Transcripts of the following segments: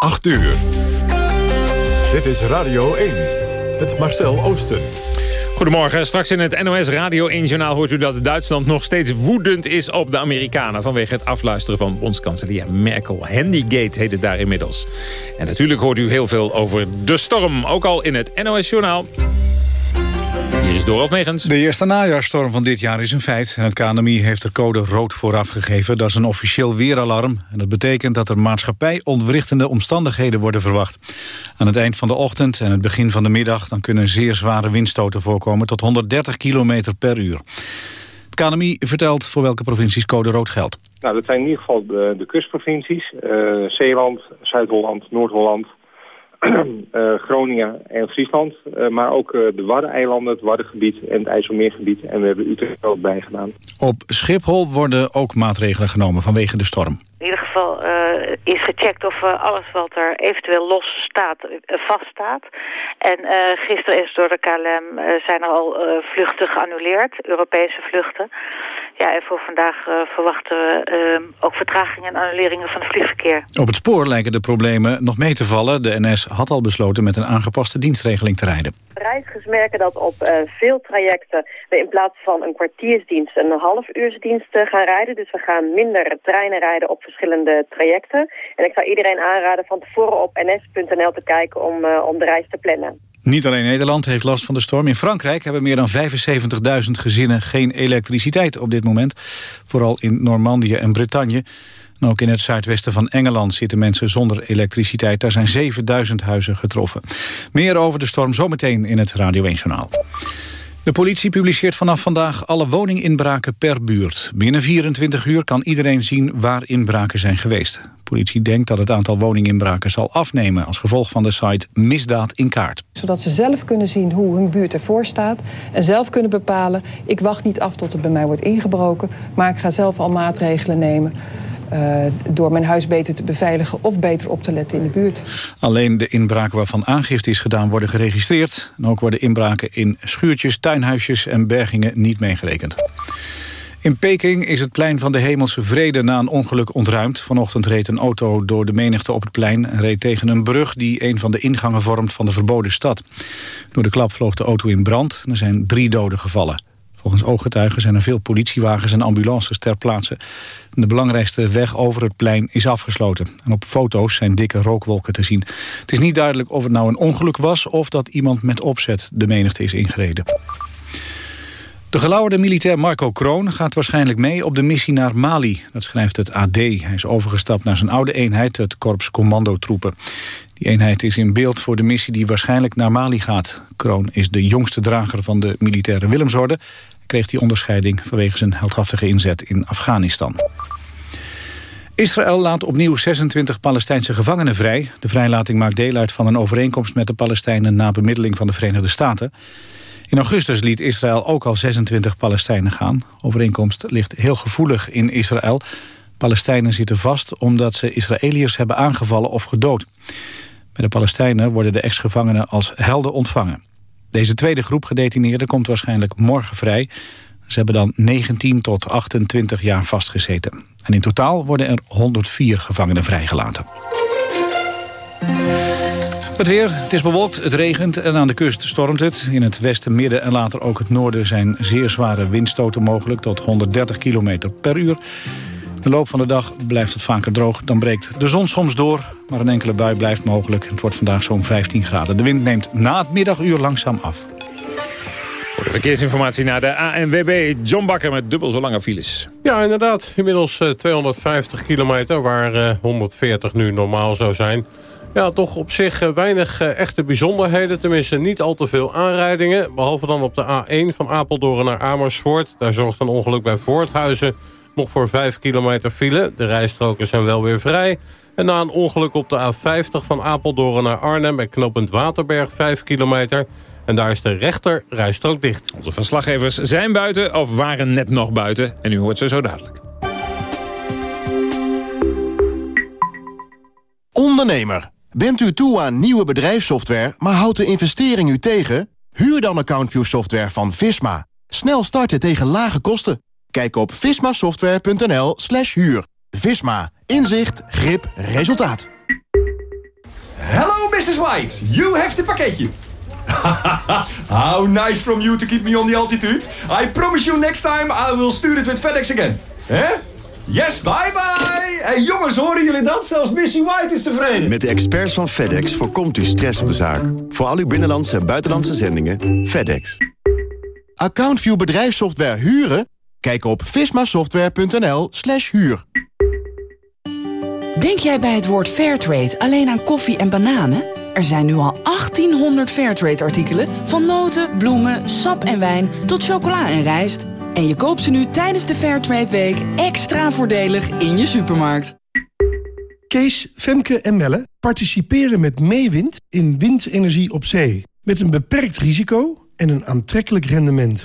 8 uur. Dit is Radio 1. Het Marcel Oosten. Goedemorgen. Straks in het NOS Radio 1-journaal hoort u dat Duitsland nog steeds woedend is op de Amerikanen... vanwege het afluisteren van bondskanselier Merkel. Handygate heet het daar inmiddels. En natuurlijk hoort u heel veel over de storm. Ook al in het NOS-journaal. Hier is Dorot Megens. De eerste najaarstorm van dit jaar is een feit. En het KNMI heeft er code rood voor afgegeven. Dat is een officieel weeralarm. En dat betekent dat er maatschappij ontwrichtende omstandigheden worden verwacht. Aan het eind van de ochtend en het begin van de middag... dan kunnen zeer zware windstoten voorkomen tot 130 km per uur. Het KNMI vertelt voor welke provincies code rood geldt. Nou, dat zijn in ieder geval de, de kustprovincies. Uh, Zeeland, Zuid-Holland, Noord-Holland... uh, Groningen en Friesland. Uh, maar ook uh, de Waddeneilanden, het Waddengebied en het IJsselmeergebied. En we hebben Utrecht ook bijgedaan. Op Schiphol worden ook maatregelen genomen vanwege de storm. In ieder geval is gecheckt of alles wat er eventueel los staat, vaststaat. En gisteren is door de KLM zijn er al vluchten geannuleerd, Europese vluchten. Ja, en voor vandaag uh, verwachten we uh, ook vertragingen en annuleringen van het vliegverkeer. Op het spoor lijken de problemen nog mee te vallen. De NS had al besloten met een aangepaste dienstregeling te rijden. Reizigers merken dat op uh, veel trajecten we in plaats van een kwartiersdienst een halfuursdienst gaan rijden. Dus we gaan minder treinen rijden op verschillende trajecten. En ik zou iedereen aanraden van tevoren op ns.nl te kijken om, om de reis te plannen. Niet alleen Nederland heeft last van de storm. In Frankrijk hebben meer dan 75.000 gezinnen geen elektriciteit op dit moment. Vooral in Normandië en Bretagne. En ook in het zuidwesten van Engeland zitten mensen zonder elektriciteit. Daar zijn 7000 huizen getroffen. Meer over de storm zometeen in het Radio 1 Journaal. De politie publiceert vanaf vandaag alle woninginbraken per buurt. Binnen 24 uur kan iedereen zien waar inbraken zijn geweest. De politie denkt dat het aantal woninginbraken zal afnemen... als gevolg van de site Misdaad in Kaart. Zodat ze zelf kunnen zien hoe hun buurt ervoor staat... en zelf kunnen bepalen, ik wacht niet af tot het bij mij wordt ingebroken... maar ik ga zelf al maatregelen nemen... Uh, door mijn huis beter te beveiligen of beter op te letten in de buurt. Alleen de inbraken waarvan aangifte is gedaan worden geregistreerd. En ook worden inbraken in schuurtjes, tuinhuisjes en bergingen niet meegerekend. In Peking is het plein van de Hemelse Vrede na een ongeluk ontruimd. Vanochtend reed een auto door de menigte op het plein... en reed tegen een brug die een van de ingangen vormt van de verboden stad. Door de klap vloog de auto in brand er zijn drie doden gevallen. Volgens ooggetuigen zijn er veel politiewagens en ambulances ter plaatse. De belangrijkste weg over het plein is afgesloten. En op foto's zijn dikke rookwolken te zien. Het is niet duidelijk of het nou een ongeluk was... of dat iemand met opzet de menigte is ingereden. De gelauwerde militair Marco Kroon gaat waarschijnlijk mee op de missie naar Mali. Dat schrijft het AD. Hij is overgestapt naar zijn oude eenheid, het Korps Commandotroepen. Die eenheid is in beeld voor de missie die waarschijnlijk naar Mali gaat. Kroon is de jongste drager van de militaire Willemsorde kreeg die onderscheiding vanwege zijn heldhaftige inzet in Afghanistan. Israël laat opnieuw 26 Palestijnse gevangenen vrij. De vrijlating maakt deel uit van een overeenkomst met de Palestijnen... na bemiddeling van de Verenigde Staten. In augustus liet Israël ook al 26 Palestijnen gaan. Overeenkomst ligt heel gevoelig in Israël. Palestijnen zitten vast omdat ze Israëliërs hebben aangevallen of gedood. Bij de Palestijnen worden de ex-gevangenen als helden ontvangen. Deze tweede groep gedetineerden komt waarschijnlijk morgen vrij. Ze hebben dan 19 tot 28 jaar vastgezeten. En in totaal worden er 104 gevangenen vrijgelaten. Het weer, het is bewolkt, het regent en aan de kust stormt het. In het westen, midden en later ook het noorden zijn zeer zware windstoten mogelijk... tot 130 km per uur. De loop van de dag blijft het vaker droog. Dan breekt de zon soms door, maar een enkele bui blijft mogelijk. Het wordt vandaag zo'n 15 graden. De wind neemt na het middaguur langzaam af. Voor de verkeersinformatie naar de ANWB. John Bakker met dubbel zo lange files. Ja, inderdaad. Inmiddels 250 kilometer, waar 140 nu normaal zou zijn. Ja, toch op zich weinig echte bijzonderheden. Tenminste, niet al te veel aanrijdingen. Behalve dan op de A1 van Apeldoorn naar Amersfoort. Daar zorgt een ongeluk bij Voorthuizen nog voor 5 kilometer file. De rijstroken zijn wel weer vrij. En na een ongeluk op de A50 van Apeldoorn naar Arnhem... bij knooppunt Waterberg 5 kilometer... En daar is de rechter rijstrook dicht. Onze verslaggevers zijn buiten of waren net nog buiten. En u hoort ze zo dadelijk. Ondernemer, bent u toe aan nieuwe bedrijfssoftware... maar houdt de investering u tegen? Huur dan AccountView software van Visma. Snel starten tegen lage kosten. Kijk op vismasoftware.nl slash huur. Visma. Inzicht, grip, resultaat. Mrs. White. You have the pakketje. How nice from you to keep me on the altitude. I promise you next time I will stuur it with FedEx again. Hè? Yes, bye bye! Hey jongens, horen jullie dat? Zelfs Missy White is tevreden. Met de experts van FedEx voorkomt u stress op de zaak. Voor al uw binnenlandse en buitenlandse zendingen, FedEx. Accountview bedrijfssoftware huren? Kijk op vismasoftware.nl slash huur. Denk jij bij het woord Fairtrade alleen aan koffie en bananen? Er zijn nu al 1800 Fairtrade-artikelen... van noten, bloemen, sap en wijn tot chocola en rijst. En je koopt ze nu tijdens de Fairtrade Week extra voordelig in je supermarkt. Kees, Femke en Melle participeren met Meewind in windenergie op zee. Met een beperkt risico en een aantrekkelijk rendement.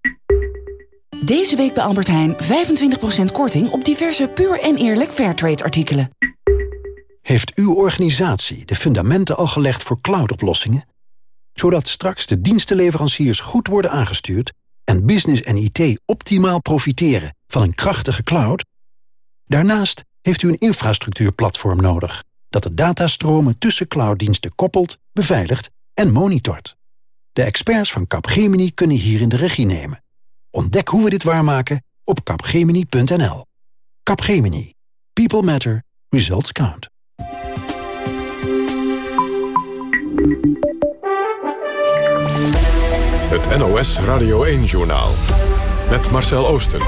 Deze week bij Albert Heijn 25% korting op diverse puur en eerlijk Fairtrade artikelen. Heeft uw organisatie de fundamenten al gelegd voor cloudoplossingen? Zodat straks de dienstenleveranciers goed worden aangestuurd... en business en IT optimaal profiteren van een krachtige cloud? Daarnaast heeft u een infrastructuurplatform nodig... dat de datastromen tussen clouddiensten koppelt, beveiligt en monitort. De experts van Capgemini kunnen hierin de regie nemen. Ontdek hoe we dit waarmaken op capgemini.nl. Capgemini. People matter. Results count. Het NOS Radio 1-journaal. Met Marcel Oosten.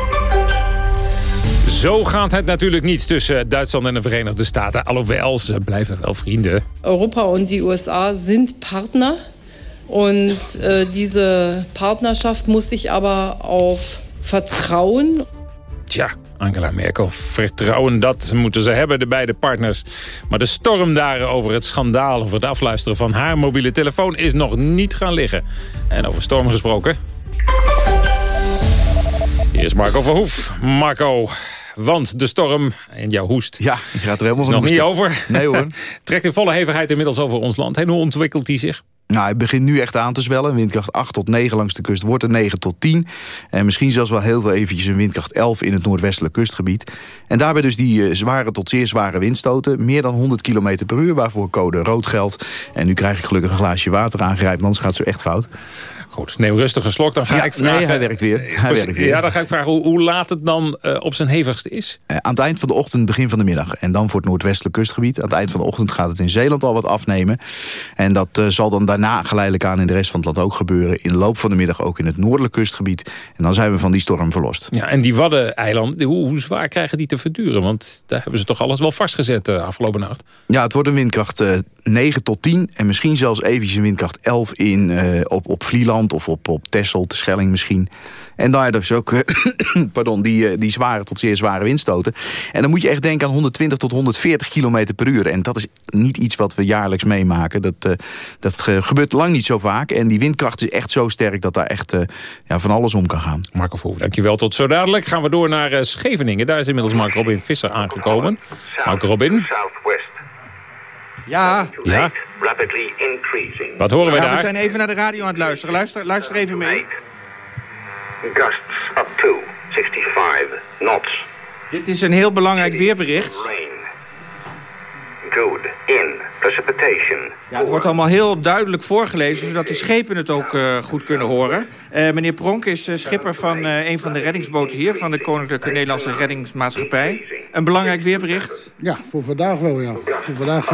Zo gaat het natuurlijk niet tussen Duitsland en de Verenigde Staten. Alhoewel, ze blijven wel vrienden. Europa en de USA zijn partner. En äh, diese Partnerschaft muss sich aber auf Vertrauen. Tja, Angela Merkel, vertrouwen dat moeten ze hebben, de beide partners. Maar de storm daar over het schandaal over het afluisteren van haar mobiele telefoon is nog niet gaan liggen. En over storm gesproken. Hier is Marco Verhoef. Marco, want de storm en jouw hoest Ja, gaat er helemaal is van nog niet over. Nee hoor. Trekt in volle hevigheid inmiddels over ons land. En hoe ontwikkelt die zich? Nou, het begint nu echt aan te zwellen. Windkracht 8 tot 9 langs de kust wordt er 9 tot 10. En misschien zelfs wel heel veel eventjes een windkracht 11 in het noordwestelijk kustgebied. En daarbij dus die eh, zware tot zeer zware windstoten. Meer dan 100 km per uur, waarvoor code rood geldt. En nu krijg ik gelukkig een glaasje water aangereikt, anders gaat het zo echt fout. Goed, neem rustig een slok. Dan ga Ja, ik vragen... nee, hij werkt weer. Hij werkt weer. Ja, dan ga ik vragen hoe, hoe laat het dan eh, op zijn hevigste is. Eh, aan het eind van de ochtend, begin van de middag. En dan voor het noordwestelijk kustgebied. Aan het eind van de ochtend gaat het in Zeeland al wat afnemen. En dat eh, zal dan daarna geleidelijk aan in de rest van het land ook gebeuren. In de loop van de middag ook in het noordelijk kustgebied. En dan zijn we van die storm verlost. Ja, en die Waddeneilanden, hoe, hoe zwaar krijgen die te verduren? Want daar hebben ze toch alles wel vastgezet de afgelopen nacht. Ja, het wordt een windkracht eh, 9 tot 10. En misschien zelfs eventjes een windkracht 11 in, op, op Vlieland of op, op Texel, de Schelling misschien. En daar dus ook eh, pardon, die, eh, die zware tot zeer zware windstoten. En dan moet je echt denken aan 120 tot 140 km per uur. En dat is niet iets wat we jaarlijks meemaken. Dat, eh, dat ge- gebeurt lang niet zo vaak. En die windkracht is echt zo sterk dat daar echt eh, ja, van alles om kan gaan. Marco Verhoef, dankjewel. Tot zo dadelijk gaan we door naar Scheveningen. Daar is inmiddels Mark Robin Visser aangekomen. Mark Robin, Ja, ja, wat horen we Ja, daar? we zijn even naar de radio aan het luisteren. Luister, luister even mee. Gusts up to 65 knots. Dit is een heel belangrijk weerbericht. Good. In. Precipitation. Ja, het wordt allemaal heel duidelijk voorgelezen, zodat de schepen het ook eh, goed kunnen horen. Eh, meneer Pronk is eh, schipper van eh, een van de reddingsboten hier, van de Koninklijke Nederlandse Reddingsmaatschappij. Een belangrijk weerbericht. Ja, voor vandaag wel, ja. Voor vandaag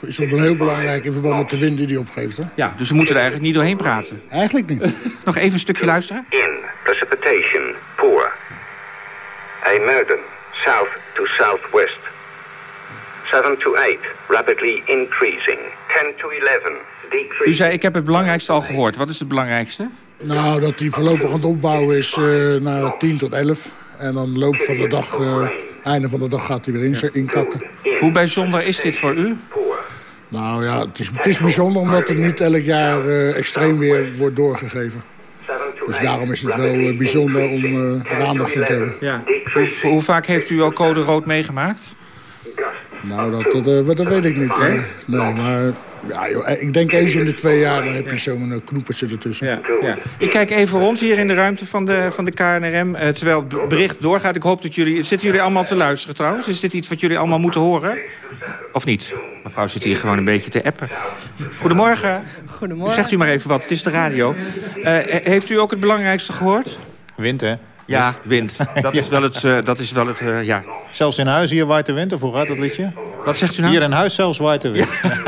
is het wel heel belangrijk in verband met de wind die hij opgeeft. Hè? Ja, dus we moeten er eigenlijk niet doorheen praten. Eigenlijk niet. Nog even een stukje luisteren. In. Precipitation. Poor. Emerden. South to southwest. 7 to 8. Rapidly increasing. 10 to 11. Decreasing. U zei, ik heb het belangrijkste al gehoord. Wat is het belangrijkste? Nou, dat hij voorlopig aan het opbouwen is eh, naar 10 tot 11. En dan loop van de dag, eh, einde van de dag gaat hij weer in, inkakken. Hoe bijzonder is dit voor u? Nou ja, het is, het is bijzonder omdat het niet elk jaar eh, extreem weer wordt doorgegeven. Dus daarom is het wel bijzonder om uh, er aandacht voor te hebben. Ja. Hoe, hoe, vaak heeft u al code rood meegemaakt? Nou, dat, dat, dat weet ik niet. Nee, nee maar ja, joh, ik denk eens in de twee jaar dan heb je zo'n knoepertje ertussen. Ja, ja. Ik kijk even rond hier in de ruimte van de, van de KNRM. Uh, terwijl het bericht doorgaat. Ik hoop dat jullie... Zitten jullie allemaal te luisteren trouwens? Is dit iets wat jullie allemaal moeten horen? Of niet? Mevrouw zit hier gewoon een beetje te appen. Goedemorgen. Goedemorgen. Zegt u maar even wat, het is de radio. Uh, heeft u ook het belangrijkste gehoord? Wind, hè? Ja, wind. Dat is wel het, uh, dat is wel het uh, ja. Zelfs in huis hier waait de wind, of hoe gaat dat liedje? Wat zegt u nou? Hier in huis zelfs waait de wind.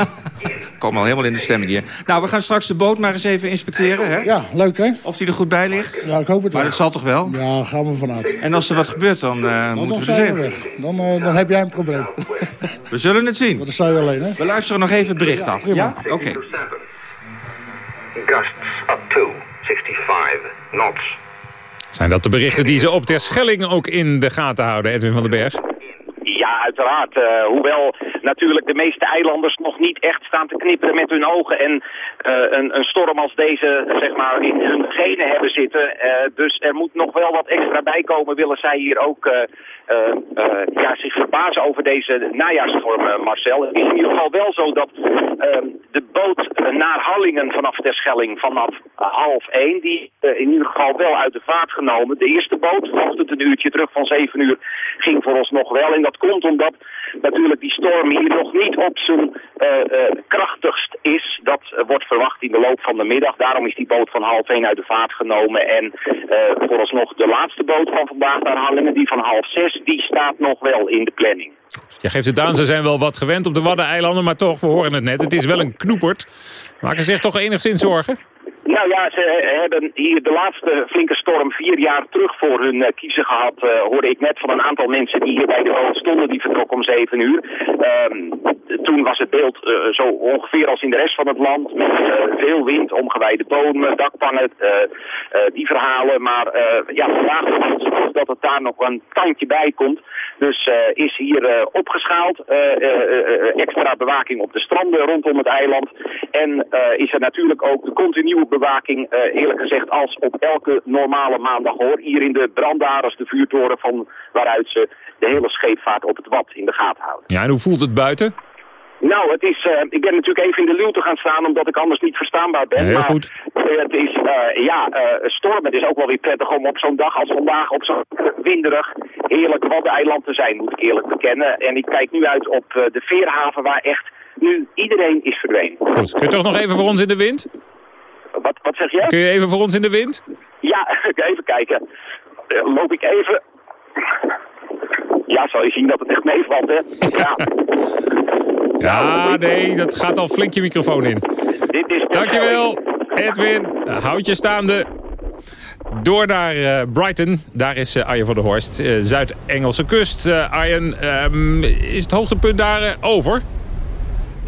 Kom al helemaal in de stemming hier. Nou, we gaan straks de boot maar eens even inspecteren, hè? Ja, leuk, hè? Of die er goed bij ligt? Ja, ik hoop het wel. Maar dat zal toch wel? Ja, gaan we vanuit. En als er wat gebeurt, dan, uh, dan moeten we er weg. Dan, uh, dan heb jij een probleem. we zullen het zien. Maar dat sta je alleen, hè? We luisteren nog even het bericht ja, af. Ja? Oké. Okay. Gusts up to 65 knots. Zijn dat de berichten die ze op Terschelling ook in de gaten houden, Edwin van den Berg? Ja, uiteraard. Uh, hoewel natuurlijk de meeste eilanders nog niet echt staan te knipperen met hun ogen. En uh, een, een, storm als deze zeg maar, in hun genen hebben zitten. Uh, dus er moet nog wel wat extra bij komen, willen zij hier ook ja, zich verbazen over deze najaarsstorm, Marcel. Het is in ieder geval wel zo dat ehm, de boot naar Hallingen vanaf Terschelling vanaf half één... die in ieder geval wel uit de vaart genomen. De eerste boot, vanochtend een uurtje terug van zeven uur, ging voor ons nog wel. En dat omdat natuurlijk die storm hier nog niet op zijn uh, uh, krachtigst is. Dat uh, wordt verwacht in de loop van de middag. Daarom is die boot van half één uit de vaart genomen. En vooralsnog de laatste boot van vandaag naar Hallingen, die van half zes, die staat nog wel in de planning. Je geeft het aan, ze zijn wel wat gewend op de Waddeneilanden, maar toch, we horen het net. Het is wel een knoepert. Maken ze zich toch enigszins zorgen? Nou ja, ze hebben hier de laatste flinke storm vier jaar terug voor hun uh, kiezen gehad. Uh, hoorde ik net van een aantal mensen die hier bij de boot stonden. Die vertrokken om zeven uur. Um, toen was het beeld zo ongeveer als in de rest van het land. Met veel wind, omgewijde bomen, dakpannen, die verhalen. Maar ja, vandaag is het dat het daar nog een tandje bij komt. Dus is hier opgeschaald. extra bewaking op de stranden rondom het eiland. En is er natuurlijk ook de continue bewaking, uh, eerlijk gezegd, als op elke normale maandag hoor. Hier in de brandaders, de vuurtoren van waaruit ze de hele scheepvaart op het wat in de gaten houden. Ja, en hoe voelt het buiten? Nou, het is, uh, ik ben natuurlijk even in de luwte gaan staan omdat ik anders niet verstaanbaar ben. Heel maar goed. Uh, het is, uh, ja, stormen. Het is ook wel weer prettig om op zo'n dag als vandaag op zo'n winderig, heerlijk waddeneiland te zijn, moet ik eerlijk bekennen. En ik kijk nu uit op de veerhaven waar echt nu iedereen is verdwenen. Goed. Kun je toch nog even voor ons in de wind? Wat, wat zeg je? Kun je even voor ons in de wind? Ja, even kijken. Uh, loop ik even. Ja, zal je zien dat het echt meevalt, hè? Ja. Ja, nee, dat gaat al flink je microfoon in. Dit is Dankjewel, Edwin. Houd je staande. Door naar uh, Brighton. Daar is uh, Arjen van der Horst. Uh, Zuid-Engelse kust. Arjen, um, is het hoogtepunt daar over?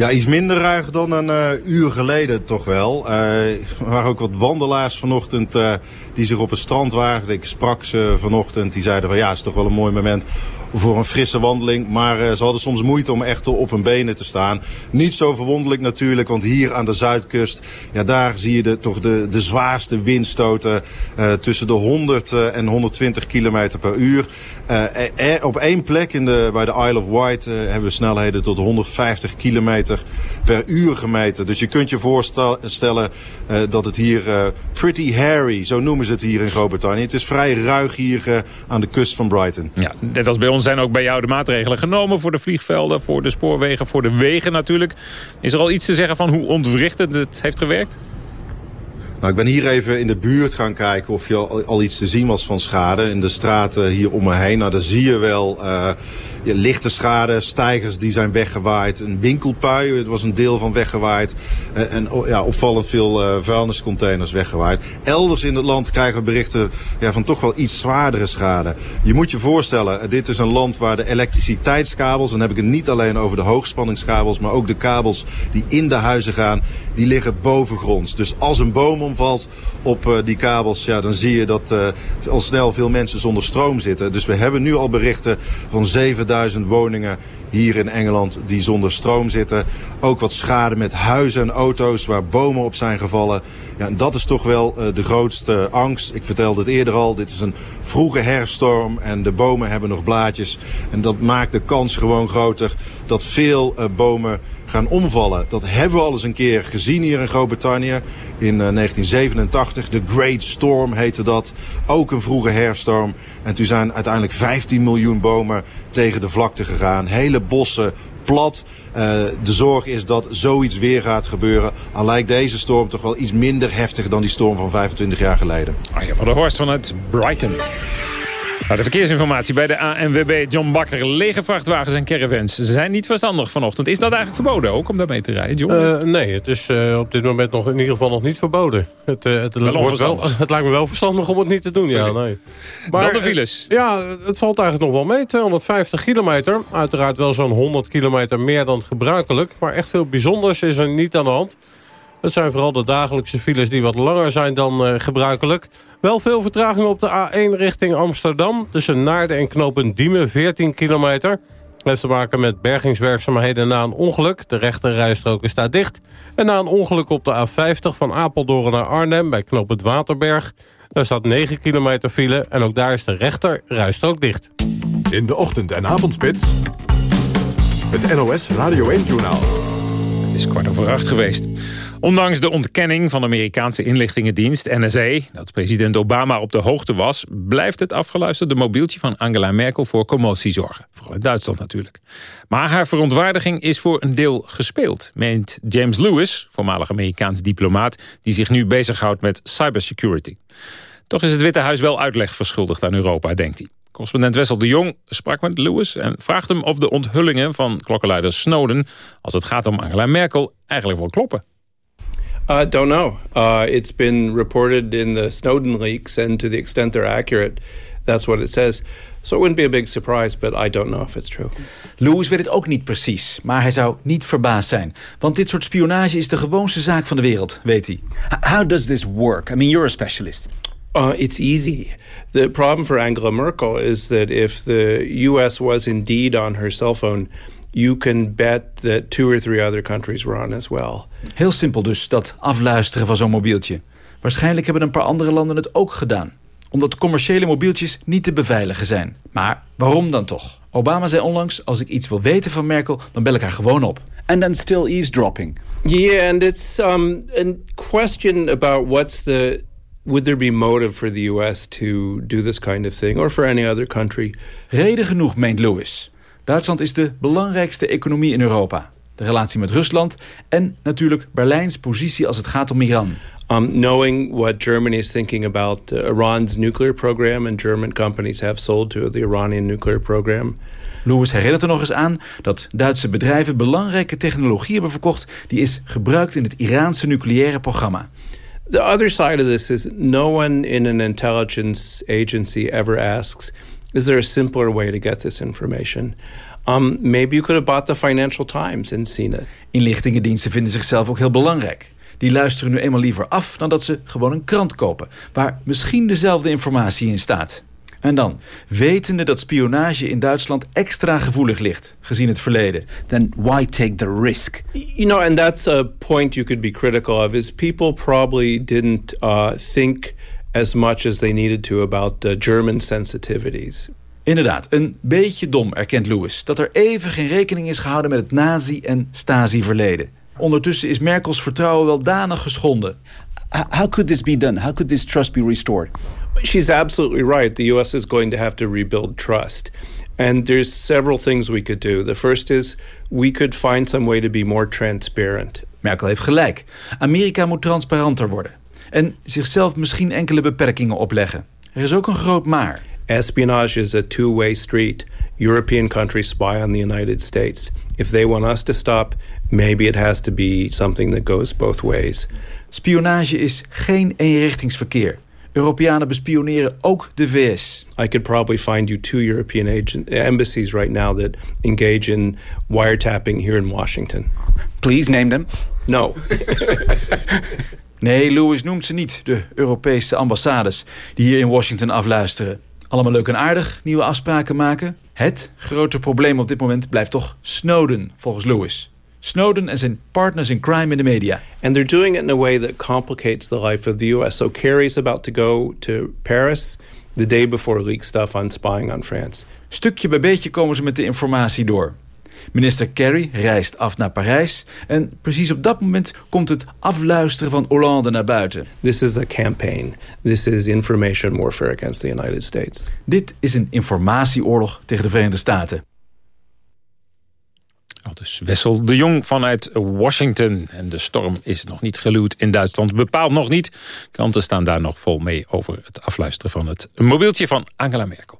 Ja, iets minder ruig dan een uh, uur geleden toch wel. Uh, er waren ook wat wandelaars vanochtend uh, die zich op het strand waren. Ik sprak ze vanochtend. Die zeiden van ja, het is toch wel een mooi moment voor een frisse wandeling. Maar ze hadden soms moeite om echt op hun benen te staan. Niet zo verwonderlijk natuurlijk, want hier aan de zuidkust... ja, daar zie je de, toch de, de zwaarste windstoten tussen de 100 en 120 kilometer per uur. Eh, op één plek in de, bij de Isle of Wight hebben we snelheden tot 150 kilometer per uur gemeten. Dus je kunt je voorstellen dat het hier pretty hairy, zo noemen ze het hier in Groot-Brittannië. Het is vrij ruig hier uh, aan de kust van Brighton. Ja, net als bij ons zijn ook bij jou de maatregelen genomen voor de vliegvelden, voor de spoorwegen, voor de wegen natuurlijk. Is er al iets te zeggen van hoe ontwrichtend het heeft gewerkt? Nou, ik ben hier even in de buurt gaan kijken of je al, iets te zien was van schade. In de straten hier om me heen. Nou, daar zie je wel ja, lichte schade, stijgers die zijn weggewaaid. Een winkelpui, het was een deel van weggewaaid. Uh, en ja, opvallend veel uh, vuilniscontainers weggewaaid. Elders in het land krijgen we berichten ja, van toch wel iets zwaardere schade. Je moet je voorstellen, dit is een land waar de elektriciteitskabels... en dan heb ik het niet alleen over de hoogspanningskabels... maar ook de kabels die in de huizen gaan, die liggen bovengronds. Dus als een boom omvalt op uh, die kabels... Ja, dan zie je dat uh, al snel veel mensen zonder stroom zitten. Dus we hebben nu al berichten van 7000 woningen hier in Engeland die zonder stroom zitten. Ook wat schade met huizen en auto's waar bomen op zijn gevallen. Ja, en dat is toch wel uh, de grootste angst. Ik vertelde het eerder al, dit is een vroege herfststorm en de bomen hebben nog blaadjes. En dat maakt de kans gewoon groter dat veel uh, bomen gaan omvallen. Dat hebben we al eens een keer gezien hier in Groot-Brittannië. In uh, 1987, de Great Storm heette dat. Ook een vroege herfststorm. En toen zijn uiteindelijk 15 miljoen bomen tegen de vlakte gegaan. Hele bossen plat. Uh, de zorg is dat zoiets weer gaat gebeuren. Al lijkt deze storm toch wel iets minder heftig dan die storm van 25 jaar geleden. Arjen van der Horst vanuit Brighton. Nou, de verkeersinformatie bij de ANWB John Bakker. Lege vrachtwagens en caravans. Ze zijn niet verstandig vanochtend. Is dat eigenlijk verboden ook om daarmee te rijden, John? Uh, nee, het is uh, op dit moment nog in ieder geval nog niet verboden. Het, uh, het, wel wordt wel, het lijkt me wel verstandig om het niet te doen, ja. Nee. Maar, Dan de files. Ja, het valt eigenlijk nog wel mee. 250 kilometer. Uiteraard wel zo'n 100 kilometer meer dan gebruikelijk. Maar echt veel bijzonders is er niet aan de hand. Het zijn vooral de dagelijkse files die wat langer zijn dan uh, gebruikelijk. Wel veel vertraging op de A1 richting Amsterdam. Tussen Naarden en Knopen Diemen, 14 kilometer. Dat heeft te maken met bergingswerkzaamheden na een ongeluk. De rechte rijstrook staat dicht. En na een ongeluk op de A50 van Apeldoorn naar Arnhem... bij knooppunt Waterberg. Daar staat 9 kilometer file en ook daar is de rechter rijstrook dicht. In de ochtend- en avondspits... het NOS Radio 1-journaal. Het is kwart over acht geweest. Ondanks de ontkenning van de Amerikaanse inlichtingendienst NSA... dat president Obama op de hoogte was... blijft het afgeluisterde mobieltje van Angela Merkel voor commotie zorgen. Vooral in Duitsland natuurlijk. Maar haar verontwaardiging is voor een deel gespeeld... meent James Lewis, voormalig Amerikaans diplomaat... die zich nu bezighoudt met cybersecurity. Toch is het Witte Huis wel uitleg verschuldigd aan Europa, denkt hij. Correspondent Wessel de Jong sprak met Lewis en vraagt hem of de onthullingen van klokkenluider Snowden... als het gaat om Angela Merkel eigenlijk wel kloppen. Uh, don't know. Uh, it's been reported in the Snowden leaks, and to the extent they're accurate, that's what it says. So it wouldn't be a big surprise, but I don't know if it's true. Lewis weet het ook niet precies, maar hij zou niet verbaasd zijn. Want dit soort spionage is de gewoonste zaak van de wereld, weet hij. How does this work? I mean, you're a specialist. Uh, it's easy. The problem for Angela Merkel is that if the U.S. was indeed on her cell phone, you can bet that two or three other countries were on as well. Heel simpel dus, dat afluisteren van zo'n mobieltje. Waarschijnlijk hebben een paar andere landen het ook gedaan. Omdat commerciële mobieltjes niet te beveiligen zijn. Maar waarom dan toch? Obama zei onlangs, als ik iets wil weten van Merkel, dan bel ik haar gewoon op. And then still eavesdropping. Yeah, and it's um, a question about what's the... Would there be motive for the US to do this kind of thing, or for any other country? Reden genoeg, meent Lewis. Duitsland is de belangrijkste economie in Europa. De relatie met Rusland en natuurlijk Berlijns positie als het gaat om Iran. Um, knowing what Germany is thinking about uh, Iran's nuclear program and German companies have sold to the Iranian nuclear program. Lewis herinnert er nog eens aan dat Duitse bedrijven belangrijke technologie hebben verkocht die is gebruikt in het Iraanse nucleaire programma. The other side of this is no one in an intelligence agency ever asks Is there a simpler way to get this information? Um, maybe you could have bought the Financial Times and seen it. Inlichtingendiensten vinden zichzelf ook heel belangrijk. Die luisteren nu eenmaal liever af dan dat ze gewoon een krant kopen... waar misschien dezelfde informatie in staat. En dan, wetende dat spionage in Duitsland extra gevoelig ligt, gezien het verleden. Then why take the risk? You know, and that's a point you could be critical of, is people probably didn't uh, think as much as they needed to about the German sensitivities. Inderdaad, een beetje dom, erkent Lewis... dat er even geen rekening is gehouden met het nazi- en stasi-verleden. Ondertussen is Merkels vertrouwen wel danig geschonden. How could this be done? How could this trust be restored? She's absolutely right. The U.S. is going to have to rebuild trust. And there's several things we could do. The first is we could find some way to be more transparent. Merkel heeft gelijk. Amerika moet transparanter worden. En zichzelf misschien enkele beperkingen opleggen. Er is ook een groot maar. Espionage is a two-way street. European countries spy on the United States. If they want us to stop, maybe it has to be something that goes both ways. Spionage is geen eenrichtingsverkeer. Europeanen bespioneren ook de VS. I could probably find you two European agent, embassies right now that engage in wiretapping here in Washington. Please name them. No. Nee, Lewis noemt ze niet, de Europese ambassades... die hier in Washington afluisteren. Allemaal leuk en aardig, nieuwe afspraken maken. Het grote probleem op dit moment blijft toch Snowden, volgens Lewis. Snowden en zijn partners in crime in de media. And they're doing it in a way that complicates the life of the US. So Kerry's about to go to Paris the day before leak stuff on spying on France. Stukje bij beetje komen ze met de informatie door. Minister Kerry reist af naar Parijs en precies op dat moment komt het afluisteren van Hollande naar buiten. This is a campaign. This is information warfare against the United States. Dit is een informatieoorlog tegen de Verenigde Staten. Al dus Wessel de Jong vanuit Washington. En de storm is nog niet geluwd in Duitsland. Bepaald nog niet. Kranten staan daar nog vol mee over het afluisteren van het mobieltje van Angela Merkel.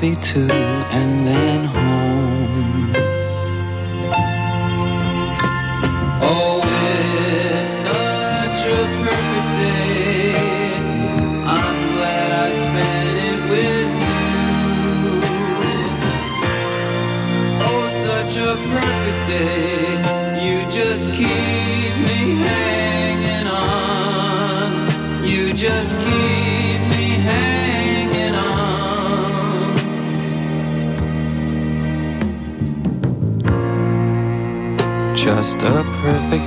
Movie too, and then home. Oh, it's such a perfect day. I'm glad I spent it with you. Oh, such a perfect day.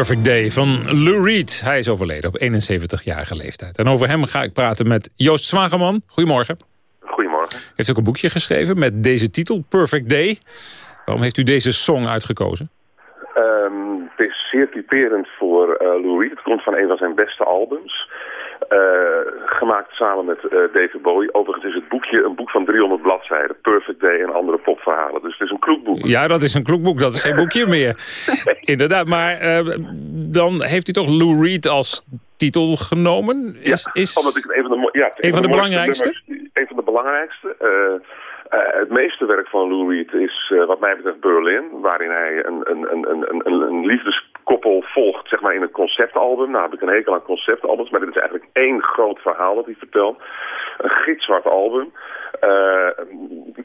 Perfect Day van Lou Reed. Hij is overleden op 71-jarige leeftijd. En over hem ga ik praten met Joost Zwageman. Goedemorgen. Goedemorgen. Heeft ook een boekje geschreven met deze titel, Perfect Day. Waarom heeft u deze song uitgekozen? Ehm, het is zeer typerend voor eh Lou Reed. Het komt van een van zijn beste albums. Eh, gemaakt samen met eh, David Bowie. Overigens is het boekje een boek van 300 bladzijden. Perfect Day en andere popverhalen. Dus het is een kloekboek. Ja, dat is een kloekboek. Dat is geen boekje meer. Inderdaad, maar eh, dan heeft u toch Lou Reed als titel genomen. Is, ja, is omdat ik het een van de, ja, een van de belangrijkste? nummers, Een van de belangrijkste. Het meeste werk van Lou Reed is wat mij betreft Berlin. Waarin hij een, een, een, een, een, een liefdeskoppel volgt zeg maar, in een conceptalbum. Nou heb ik een hekel aan conceptalbums. Maar dit is eigenlijk één groot verhaal dat hij vertelt. Een gitzwart album. Eh,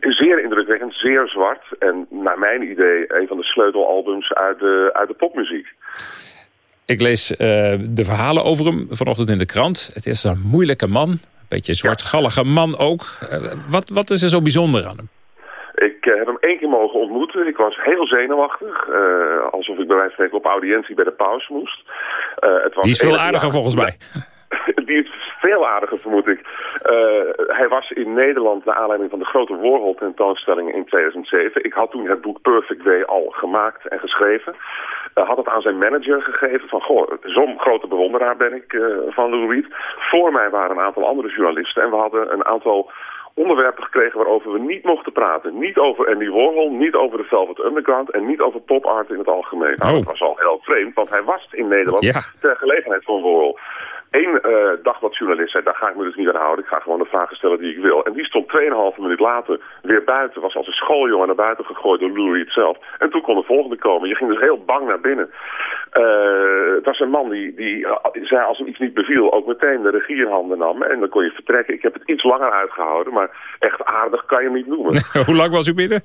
zeer indrukwekkend, zeer zwart. En naar mijn idee een van de sleutelalbums uit de, uit de popmuziek. Ik lees eh, de verhalen over hem vanochtend in de krant. Het is een moeilijke man. Een beetje zwartgallige man ook. Eh, wat, wat is er zo bijzonder aan hem? Ik eh, heb hem één keer mogen ontmoeten. Ik was heel zenuwachtig. eh, alsof ik bij wijze van spreken op audiëntie bij de paus moest. Eh, het was Die is veel aardiger volgens mij. Die is veel aardiger, vermoed ik. Hij was in Nederland naar aanleiding van de grote Warhol tentoonstelling in 2007. Ik had toen het boek Perfect Way al gemaakt en geschreven. Had het aan zijn manager gegeven van, goh, zo'n grote bewonderaar ben ik van Lou Reed. Voor mij waren een aantal andere journalisten en we hadden een aantal onderwerpen gekregen waarover we niet mochten praten. Niet over Andy Warhol, niet over de Velvet Underground en niet over pop art in het algemeen. Nou, Oh. dat was al heel vreemd, want hij was in Nederland Ja. ter gelegenheid van Warhol. Eén eh dagbladjournalist zei, daar ga ik me dus niet aan houden. Ik ga gewoon de vragen stellen die ik wil. En die stond 2,5 minuut later weer buiten. Was als een schooljongen naar buiten gegooid door Lou Reed zelf. En toen kon de volgende komen. Je ging dus heel bang naar binnen. Eh, het was een man die, die eh, zei als hem iets niet beviel ook meteen de regie in handen nam. En dan kon je vertrekken. Ik heb het iets langer uitgehouden. Maar echt aardig kan je hem niet noemen. Hoe lang was u binnen?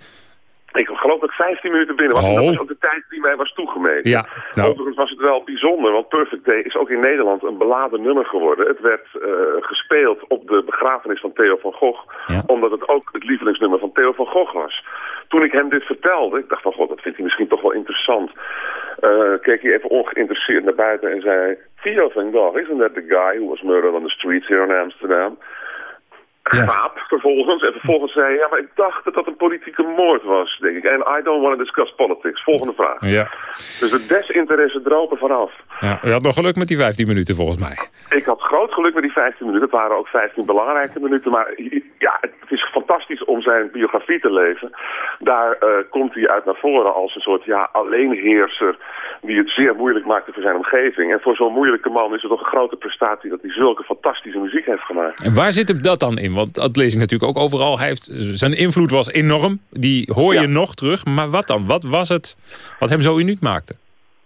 Ik geloof dat ik 15 minuten binnen was. En dat Oh. was ook de tijd die mij was toegemeten. Ja, nou. Overigens was het wel bijzonder, want Perfect Day is ook in Nederland een beladen nummer geworden. Het werd eh, gespeeld op de begrafenis van Theo van Gogh, omdat het ook het lievelingsnummer van Theo van Gogh was. Toen ik hem dit vertelde, ik dacht van god, dat vindt hij misschien toch wel interessant. Eh, keek hij even ongeïnteresseerd naar buiten en zei... Theo van Gogh, isn't that the guy who was murdered on the streets here in Amsterdam? Gaap vervolgens. En vervolgens zei hij, ja, maar ik dacht dat dat een politieke moord was, denk ik. En I don't want to discuss politics. Volgende vraag. Ja. Dus het desinteresse droop er vanaf. ja. U had nog geluk met die 15 minuten volgens mij. Ik had groot geluk met die 15 minuten. Het waren ook 15 belangrijke minuten. Maar ja, het is fantastisch om zijn biografie te lezen. Daar eh, komt hij uit naar voren als een soort ja, alleenheerser... die het zeer moeilijk maakte voor zijn omgeving. En voor zo'n moeilijke man is het toch een grote prestatie... dat hij zulke fantastische muziek heeft gemaakt. En waar zit hem dat dan in? Want dat lees ik natuurlijk ook overal. Hij heeft, zijn invloed was enorm. Die hoor je nog terug. Maar wat dan? Wat was het wat hem zo uniek maakte?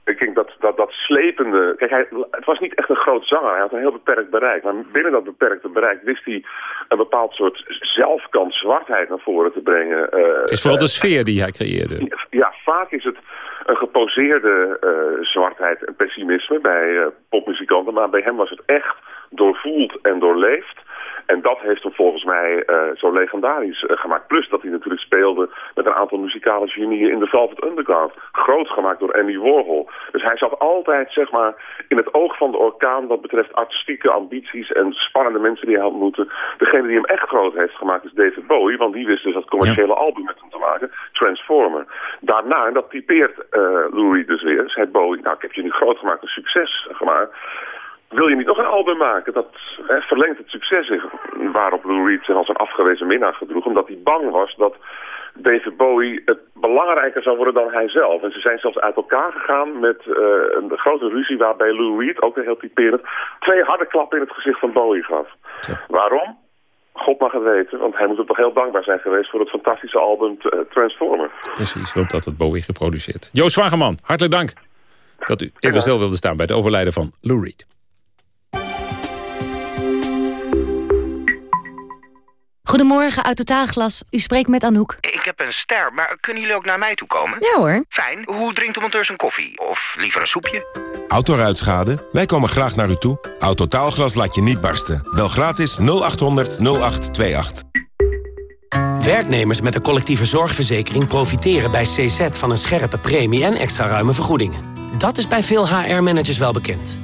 Ik denk dat, dat dat slepende... Kijk, hij, het was niet echt een groot zanger. Hij had een heel beperkt bereik. Maar binnen dat beperkte bereik wist hij een bepaald soort zelfkant zwartheid naar voren te brengen. Eh, Het is vooral de sfeer die hij creëerde. ja, vaak is het een geposeerde eh, zwartheid en pessimisme bij eh, popmuzikanten. Maar bij hem was het echt doorvoeld en doorleefd. En dat heeft hem volgens mij eh, zo legendarisch eh, gemaakt. Plus dat hij natuurlijk speelde met een aantal muzikale genieën in de Velvet Underground. Groot gemaakt door Andy Warhol. Dus hij zat altijd zeg maar, in het oog van de orkaan wat betreft artistieke ambities en spannende mensen die hij ontmoette. Degene die hem echt groot heeft gemaakt is David Bowie. Want die wist dus dat commerciële album met hem te maken. Transformer. Daarna, en dat typeert eh Lou Reed dus weer, zei Bowie, nou ik heb je nu groot gemaakt, een succes gemaakt. Wil je niet nog een album maken? Dat hè, verlengt het succes. Waarop Lou Reed zich als een afgewezen minnaar gedroeg. Omdat hij bang was dat David Bowie het belangrijker zou worden dan hij zelf. En ze zijn zelfs uit elkaar gegaan met eh, een grote ruzie waarbij Lou Reed, ook heel typerend, twee harde klappen in het gezicht van Bowie gaf. Waarom? God mag het weten, want hij moet er toch heel dankbaar zijn geweest voor het fantastische album eh, Transformer. Precies, want dat had Bowie geproduceerd. Joost Zwageman, hartelijk dank dat u even stil wilde staan bij het overlijden van Lou Reed. Goedemorgen, uit Totaalglas. U spreekt met Anouk. Ik heb een ster, maar kunnen jullie ook naar mij toe komen? Ja hoor. Fijn. Hoe drinkt de monteur zijn koffie? Of liever een soepje? Autoruitschade? Wij komen graag naar u toe. Autotaalglas laat je niet barsten. Bel gratis 0800 0828. Werknemers met een collectieve zorgverzekering profiteren bij CZ van een scherpe premie en extra ruime vergoedingen. Dat is bij veel HR-managers wel bekend.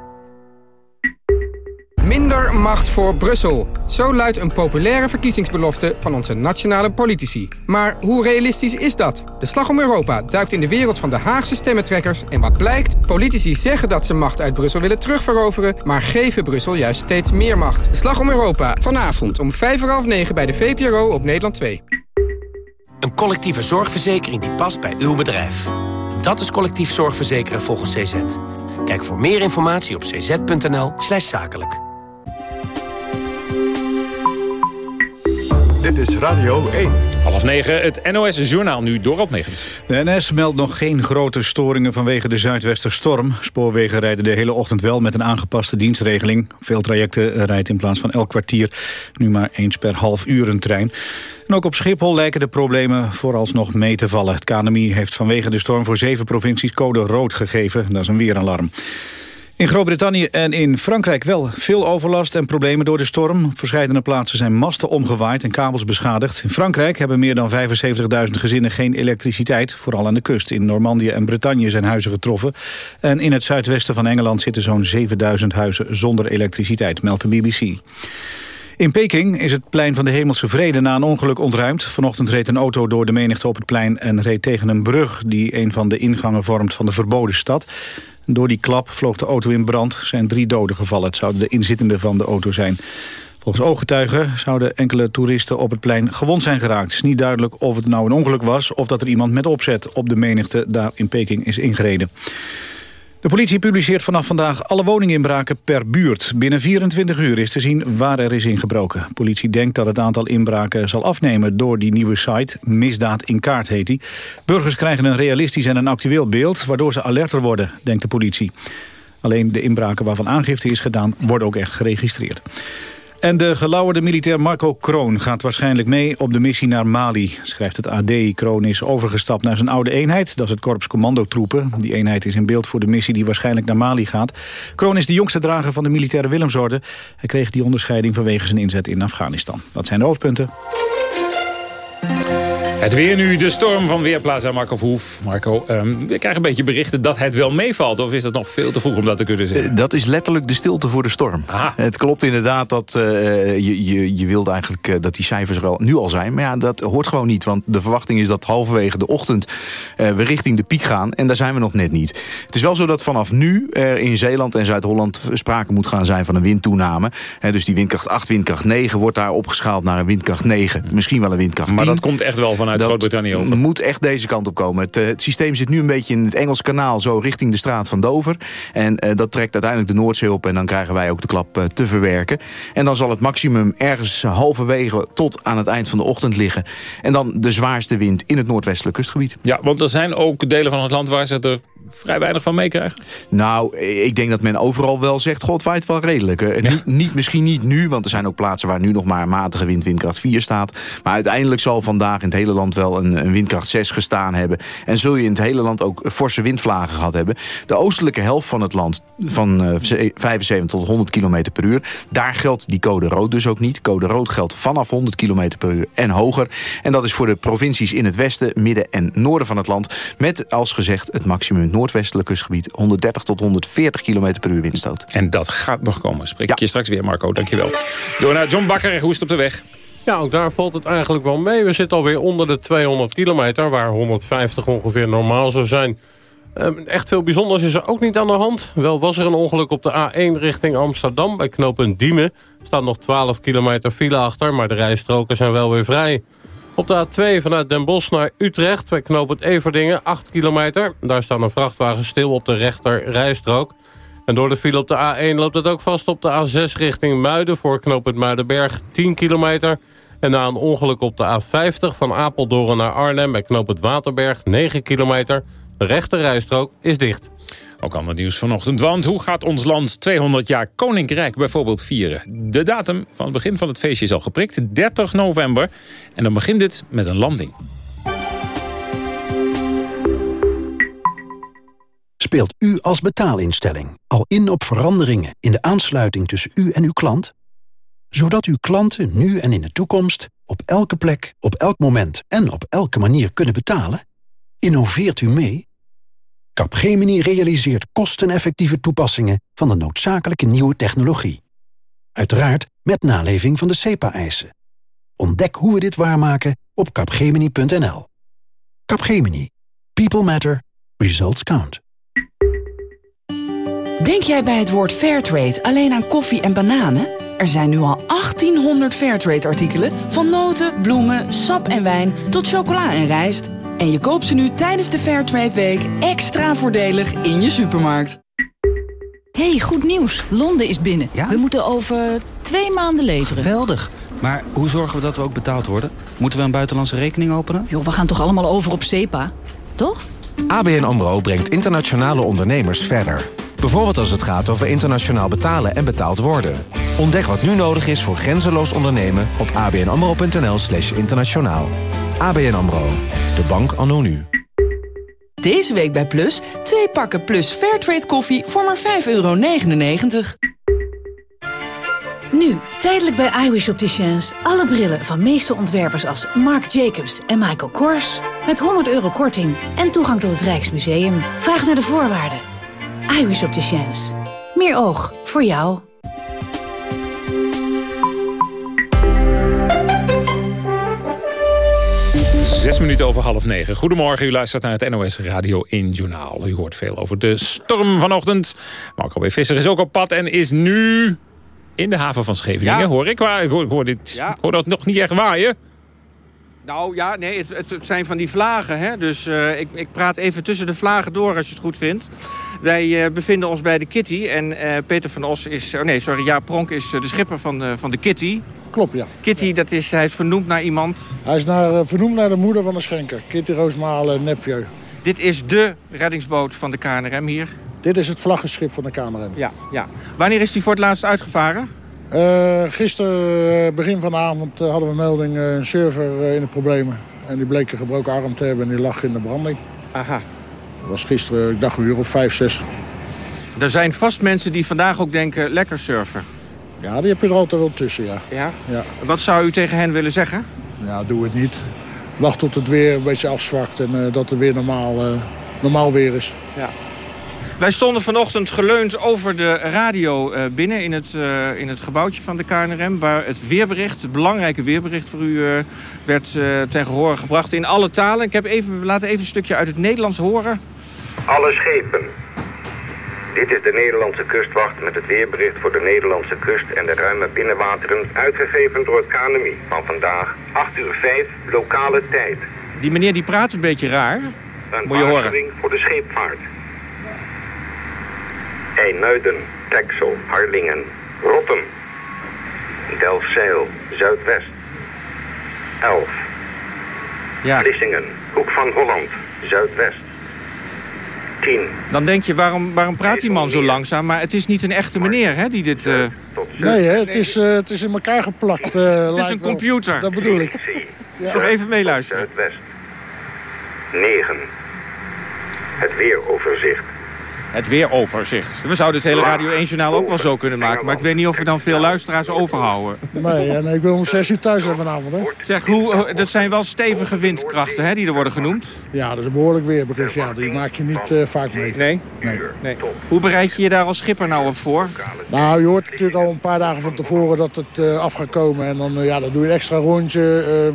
Minder macht voor Brussel. Zo luidt een populaire verkiezingsbelofte van onze nationale politici. Maar hoe realistisch is dat? De Slag om Europa duikt in de wereld van de Haagse stemmentrekkers. En wat blijkt? Politici zeggen dat ze macht uit Brussel willen terugveroveren... maar geven Brussel juist steeds meer macht. De Slag om Europa, vanavond om vijf half negen bij de VPRO op Nederland 2. Een collectieve zorgverzekering die past bij uw bedrijf. Dat is collectief zorgverzekeren volgens CZ. Kijk voor meer informatie op cz.nl zakelijk. Dit is Radio 1. Half negen, het NOS-journaal nu door op Megens. De NS meldt nog geen grote storingen vanwege de zuidwesterstorm. Spoorwegen rijden de hele ochtend wel met een aangepaste dienstregeling. Veel trajecten rijdt in plaats van elk kwartier nu maar eens per half uur een trein. En ook op Schiphol lijken de problemen vooralsnog mee te vallen. Het KNMI heeft vanwege de storm voor zeven provincies code rood gegeven. Dat is een weeralarm. In Groot-Brittannië en in Frankrijk wel veel overlast en problemen door de storm. Op verschillende plaatsen zijn masten omgewaaid en kabels beschadigd. In Frankrijk hebben meer dan 75.000 gezinnen geen elektriciteit. Vooral aan de kust. In Normandië en Bretagne zijn huizen getroffen. En in het zuidwesten van Engeland zitten zo'n 7.000 huizen zonder elektriciteit, meldt de BBC. In Peking is het plein van de Hemelse Vrede na een ongeluk ontruimd. Vanochtend reed een auto door de menigte op het plein en reed tegen een brug... die een van de ingangen vormt van de verboden stad. Door die klap vloog de auto in brand. Er zijn drie doden gevallen. Het zouden de inzittenden van de auto zijn. Volgens ooggetuigen zouden enkele toeristen op het plein gewond zijn geraakt. Het is niet duidelijk of het nou een ongeluk was... of dat er iemand met opzet op de menigte daar in Peking is ingereden. De politie publiceert vanaf vandaag alle woninginbraken per buurt. Binnen 24 uur is te zien waar er is ingebroken. De politie denkt dat het aantal inbraken zal afnemen door die nieuwe site. Misdaad in kaart heet die. Burgers krijgen een realistisch en een actueel beeld... waardoor ze alerter worden, denkt de politie. Alleen de inbraken waarvan aangifte is gedaan worden ook echt geregistreerd. En de gelauwerde militair Marco Kroon gaat waarschijnlijk mee op de missie naar Mali, schrijft het AD. Kroon is overgestapt naar zijn oude eenheid, dat is het Korps Commandotroepen. Die eenheid is in beeld voor de missie die waarschijnlijk naar Mali gaat. Kroon is de jongste drager van de militaire Willemsorde. Hij kreeg die onderscheiding vanwege zijn inzet in Afghanistan. Dat zijn de hoofdpunten. Het weer nu, de storm van Weerplaza Marco Verhoef. Marco, um, we krijgen een beetje berichten dat het wel meevalt. Of is het nog veel te vroeg om dat te kunnen zeggen? Dat is letterlijk de stilte voor de storm. Aha. Het klopt inderdaad dat uh, je, je, je wilde eigenlijk uh, dat die cijfers er al, nu al zijn. Maar ja, dat hoort gewoon niet. Want de verwachting is dat halverwege de ochtend uh, we richting de piek gaan. En daar zijn we nog net niet. Het is wel zo dat vanaf nu er in Zeeland en Zuid-Holland sprake moet gaan zijn van een windtoename. dus die windkracht 8, windkracht 9 wordt daar opgeschaald naar een windkracht 9. Misschien wel een windkracht 10. Maar dat komt echt wel vanuit Groot-Brittannië over. moet echt deze kant op komen. Het, het, systeem zit nu een beetje in het Engels kanaal... zo richting de straat van Dover. En uh, dat trekt uiteindelijk de Noordzee op... en dan krijgen wij ook de klap uh, te verwerken. En dan zal het maximum ergens halverwege... tot aan het eind van de ochtend liggen. En dan de zwaarste wind in het noordwestelijk kustgebied. Ja, want er zijn ook delen van het land... waar ze er vrij weinig van meekrijgen? Nou, ik denk dat men overal wel zegt... God waait wel redelijk. Ja. niet, niet, misschien niet nu, want er zijn ook plaatsen... waar nu nog maar matige wind, windkracht 4 staat. Maar uiteindelijk zal vandaag in het hele land wel een, een windkracht 6 gestaan hebben. En zul je in het hele land ook forse windvlagen gehad hebben. De oostelijke helft van het land, van uh, 75 tot 100 km per uur... daar geldt die code rood dus ook niet. Code rood geldt vanaf 100 km per uur en hoger. En dat is voor de provincies in het westen, midden en noorden van het land... met, als gezegd, het maximum noordwestelijk kustgebied... 130 tot 140 km per uur windstoot. En dat gaat nog komen. Spreek ja. je straks weer, Marco. Dankjewel. Door naar John Bakker. Hoe is het op de weg? Ja, ook daar valt het eigenlijk wel mee. We zitten alweer onder de 200 kilometer, waar 150 ongeveer normaal zou zijn. Um, echt veel bijzonders is er ook niet aan de hand. Wel was er een ongeluk op de A1 richting Amsterdam bij knooppunt Diemen. Staat nog 12 kilometer file achter, maar de rijstroken zijn wel weer vrij. Op de A2 vanuit Den Bosch naar Utrecht bij knooppunt Everdingen 8 kilometer. Daar staat een vrachtwagen stil op de rechter rijstrook. En door de file op de A1 loopt het ook vast op de A6 richting Muiden... voor knooppunt Muidenberg 10 kilometer. En na een ongeluk op de A50 van Apeldoorn naar Arnhem... bij knooppunt Waterberg 9 kilometer. De rechte rijstrook is dicht. Ook ander nieuws vanochtend, want hoe gaat ons land 200 jaar Koninkrijk bijvoorbeeld vieren? De datum van het begin van het feestje is al geprikt, 30 november. En dan begint het met een landing. Speelt u als betaalinstelling al in op veranderingen in de aansluiting tussen u en uw klant? Zodat uw klanten nu en in de toekomst op elke plek, op elk moment en op elke manier kunnen betalen? Innoveert u mee? Capgemini realiseert kosteneffectieve toepassingen van de noodzakelijke nieuwe technologie. Uiteraard met naleving van de CEPA-eisen. Ontdek hoe we dit waarmaken op capgemini.nl. Capgemini. People matter. Results count. Denk jij bij het woord Fairtrade alleen aan koffie en bananen? Er zijn nu al 1800 Fairtrade-artikelen... van noten, bloemen, sap en wijn tot chocola en rijst. En je koopt ze nu tijdens de Fairtrade Week extra voordelig in je supermarkt. hey, goed nieuws. Londen is binnen. We moeten over twee maanden leveren. Geweldig. Maar hoe zorgen we dat we ook betaald worden? Moeten we een buitenlandse rekening openen? Joh, we gaan toch allemaal over op SEPA? Toch? ABN AMRO brengt internationale ondernemers verder. Bijvoorbeeld als het gaat over internationaal betalen en betaald worden. Ontdek wat nu nodig is voor grenzeloos ondernemen op abnamro.nl slash internationaal. ABN AMRO, de bank anno nu. Deze week bij Plus, twee pakken Plus Fairtrade koffie voor maar 5,99 euro. Nu, tijdelijk bij iWish Opticians. Alle brillen van meeste ontwerpers als Marc Jacobs en Michael Kors. Met 100 euro korting en toegang tot het Rijksmuseum. Vraag naar de voorwaarden. iWish Opticians. Meer oog voor jou. Zes minuten over half negen. Goedemorgen, u luistert naar het NOS Radio in Journaal. U hoort veel over de storm vanochtend. Marco B. Visser is ook op pad en is nu in de haven van Scheveningen, Ja. hoor ik. Waar, ik, hoor, ik, hoor dit, ik hoor dat nog niet echt waaien. Nou ja, nee, het, het, het zijn van die vlagen. Hè? Dus eh, ik, ik praat even tussen de vlagen door als je het goed vindt. Wij eh, bevinden ons bij de Kitty. En eh, Peter van Os is... Oh nee, sorry, Jaap Pronk is eh, de schipper van de, van de Kitty. Klopt, ja. Kitty, dat is, hij is vernoemd naar iemand. Hij is naar, vernoemd naar de moeder van de schenker, Kitty Roosmalen Nepvieu. Dit is de reddingsboot van de KNRM hier. Dit is het vlaggenschip van de KNRM. Ja, ja. Wanneer is die voor het laatst uitgevaren? Gisteren, begin van de avond, hadden we melding een server in de problemen. En die bleek een gebroken arm te hebben en die lag in de branding. Aha. Dat was gisteren, ik dacht een uur of vijf, zes. Er zijn vast mensen die vandaag ook denken, lekker surfen. Ja, die heb je er altijd wel tussen, ja. Ja? Ja, Wat zou u tegen hen willen zeggen? ja doe het niet. Wacht tot het weer een beetje afzwakt en eh, dat het weer normaal, eh, normaal weer is. Ja. Wij stonden vanochtend geleund over de radio eh, binnen in het, eh, in het gebouwtje van de KNRM... waar het weerbericht, het belangrijke weerbericht voor u eh, werd ten gehore gebracht in alle talen. Ik heb even, laten even een stukje uit het Nederlands horen. Alle schepen. Dit is de Nederlandse kustwacht met het weerbericht voor de Nederlandse kust en de ruime binnenwateren, uitgegeven door het KNMI van vandaag, 8 uur 5, lokale tijd. Die meneer die praat een beetje raar. Een Moet je horen. voor de scheepvaart. IJmuiden, Texel, Harlingen, Rotterdam, Delfzijl, Zuidwest, Elf, Ja. Vlissingen, Hoek van Holland, Zuidwest, 10, Dan denk je, waarom, waarom praat die man zo langzaam? Maar het is niet een echte meneer hè, die dit... eh, Nee, hè, het, is, eh, het is in elkaar geplakt. eh, Het is een wel. computer. Dat bedoel ik. Nog even meeluisteren. Zuidwest, 9, het weeroverzicht. Het weeroverzicht. We zouden het hele Radio 1 Journaal ook wel zo kunnen maken. Maar ik weet niet of we dan veel luisteraars overhouden. Nee, en ik wil om zes uur thuis zijn vanavond, hè? Zeg, hoe, dat zijn wel stevige windkrachten hè, die er worden genoemd. Ja, dat is een behoorlijk weerbericht. Ja, die maak je niet eh, vaak mee. Nee? Nee. nee. Hoe bereid je je daar als schipper nou op voor? Nou, je hoort natuurlijk al een paar dagen van tevoren dat het eh, af gaat komen. En dan, eh, ja, dan doe je een extra rondje.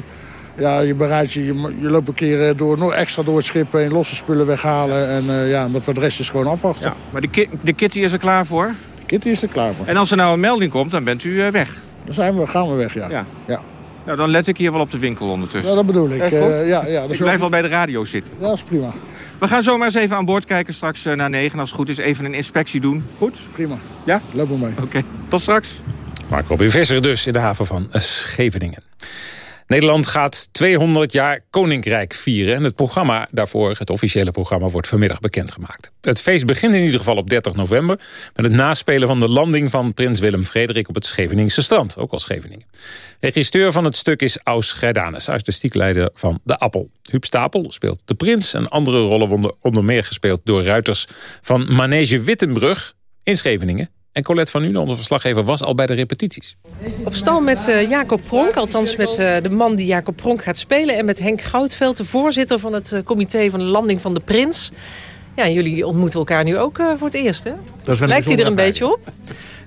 Ja, je bereidt je, je, je loopt een keer eh, door, nog extra door het schip heen, losse spullen weghalen. En eh, ja, dat voor de rest is gewoon afwachten. Maar de, ki- de kitty is er klaar voor? De kitty is er klaar voor. En als er nou een melding komt, dan bent u eh, weg. Dan zijn we, gaan we weg, ja. Ja. Ja. Nou, dan let ik hier wel op de winkel ondertussen. Ja, dat bedoel ik. Eh, ja, ja, dat ik wel- blijf wel bij de radio zitten. Ja, dat is prima. We gaan zomaar eens even aan boord kijken straks na negen. Als het goed is, even een inspectie doen. Goed? Prima. Ja? Loop maar mee. Oké, tot straks. Marco B. Visser dus in de haven van Scheveningen. Nederland gaat 200 jaar Koninkrijk vieren. En het programma daarvoor, het officiële programma, wordt vanmiddag bekendgemaakt. Het feest begint in ieder geval op 30 november... met het naspelen van de landing van prins Willem-Frederik... op het Scheveningse strand, ook al Scheveningen. Regisseur van het stuk is Aus Grijdanus, artistiek leider van De Appel. Huub Stapel speelt de prins en andere rollen worden onder meer gespeeld... door ruiters van Manege Wittenbrug in Scheveningen. En Colette van Nuenen, onze verslaggever, was al bij de repetities. Op stal met eh, Jacob Pronk, althans met eh, de man die Jacob Pronk gaat spelen... en met Henk Goutveld, de voorzitter van het eh, comité van de landing van de prins. Ja, jullie ontmoeten elkaar nu ook uh, voor het eerst, hè? Lijkt hij er een beetje op?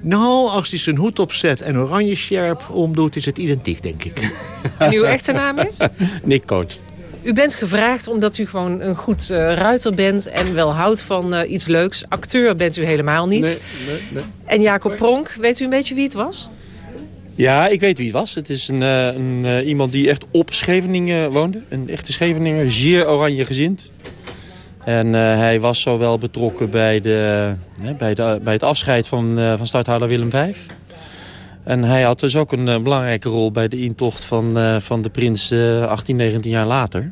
Nou, als hij zijn hoed opzet en oranje sjerp omdoet... is het identiek, denk ik. En uw echte naam is? Nick Koot. U bent gevraagd omdat u gewoon een goed uh, ruiter bent... en wel houdt van uh, iets leuks. Acteur bent u helemaal niet. Nee, nee, nee. En Jacob Pronk, weet u een beetje wie het was? Ja, ik weet wie het was. Het is een, uh, een iemand die echt op Scheveningen woonde. Een echte Scheveninger, zeer oranje gezind. En uh, hij was zowel betrokken bij, de, uh, bij, de, bij het afscheid van, uh, van starthouder Willem V. En hij had dus ook een belangrijke rol bij de intocht van, van de prins 18, 19 jaar later.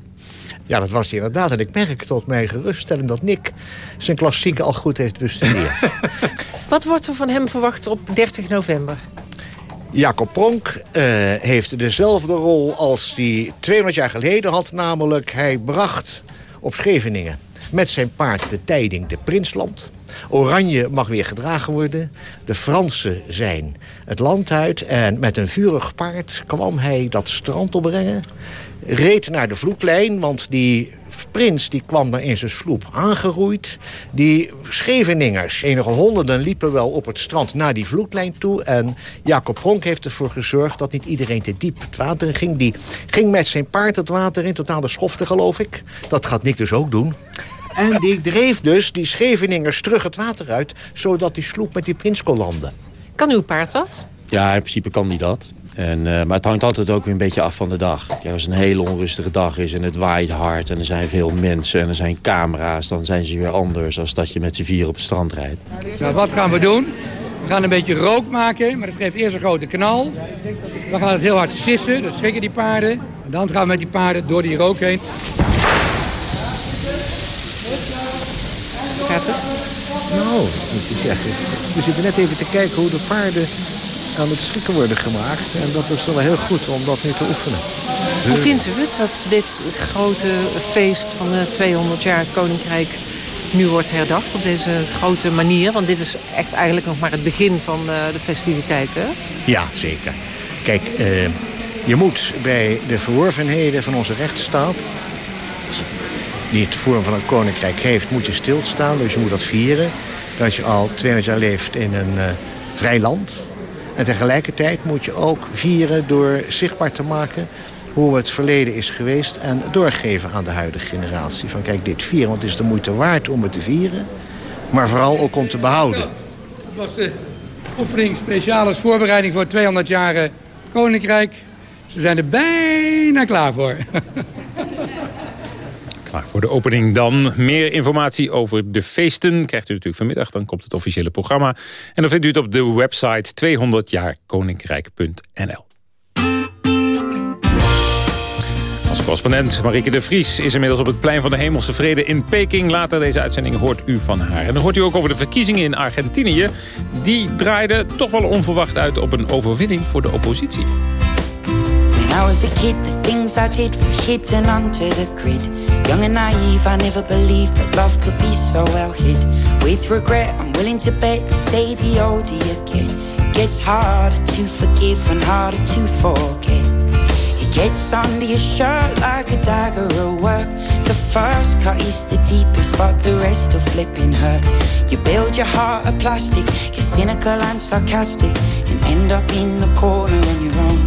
Ja, dat was hij inderdaad. En ik merk tot mijn geruststelling dat Nick zijn klassieken al goed heeft bestudeerd. Wat wordt er van hem verwacht op 30 november? Jacob Pronk uh, heeft dezelfde rol als hij 200 jaar geleden had. Namelijk, hij bracht op Scheveningen met zijn paard de tijding de Prinsland. Oranje mag weer gedragen worden. De Fransen zijn het land uit. En met een vurig paard kwam hij dat strand opbrengen. Reed naar de vloedlijn, want die prins die kwam daar in zijn sloep aangeroeid. Die Scheveningers, enige honderden, liepen wel op het strand naar die vloedlijn toe. En Jacob Pronk heeft ervoor gezorgd dat niet iedereen te diep het water in ging. Die ging met zijn paard het water in, totaal de schofte geloof ik. Dat gaat Nick dus ook doen. En die dreef dus die Scheveningers terug het water uit... zodat die sloep met die prins kon landen. Kan uw paard dat? Ja, in principe kan die dat. En, uh, maar het hangt altijd ook weer een beetje af van de dag. Ja, als het een hele onrustige dag is en het waait hard... en er zijn veel mensen en er zijn camera's... dan zijn ze weer anders als dat je met z'n vier op het strand rijdt. Nou, wat gaan we doen? We gaan een beetje rook maken, maar dat geeft eerst een grote knal. Dan gaan het heel hard sissen, dan schrikken die paarden. En dan gaan we met die paarden door die rook heen. Gaat het? Nou, moet je zeggen. We zitten net even te kijken hoe de paarden aan het schrikken worden gemaakt. En dat is wel heel goed om dat nu te oefenen. Hoe vindt u het dat dit grote feest van de 200 jaar Koninkrijk nu wordt herdacht op deze grote manier? Want dit is echt eigenlijk nog maar het begin van de festiviteiten. Ja, zeker. Kijk, uh, je moet bij de verworvenheden van onze rechtsstaat die het vorm van een koninkrijk heeft, moet je stilstaan. Dus je moet dat vieren. Dat je al 200 jaar leeft in een uh, vrij land. En tegelijkertijd moet je ook vieren door zichtbaar te maken hoe het verleden is geweest... en doorgeven aan de huidige generatie. Van kijk, dit vieren, want het is de moeite waard om het te vieren. Maar vooral ook om te behouden. Dat was de oefening speciaal voorbereiding voor 200 jaar Koninkrijk. Ze zijn er bijna klaar voor. Voor de opening dan. Meer informatie over de feesten krijgt u natuurlijk vanmiddag. Dan komt het officiële programma. En dan vindt u het op de website 200jaarkoninkrijk.nl. Als correspondent Marike de Vries is inmiddels op het plein van de Hemelse Vrede in Peking. Later deze uitzending hoort u van haar. En dan hoort u ook over de verkiezingen in Argentinië. Die draaiden toch wel onverwacht uit op een overwinning voor de oppositie. When I was a kid, the things I did were hidden under the grid. Young and naive, I never believed that love could be so well hid. With regret, I'm willing to bet you say the older you get, it gets harder to forgive and harder to forget. It gets under your shirt like a dagger at work. The first cut is the deepest, but the rest are flipping hurt. You build your heart of plastic, you're cynical and sarcastic, and end up in the corner on your own.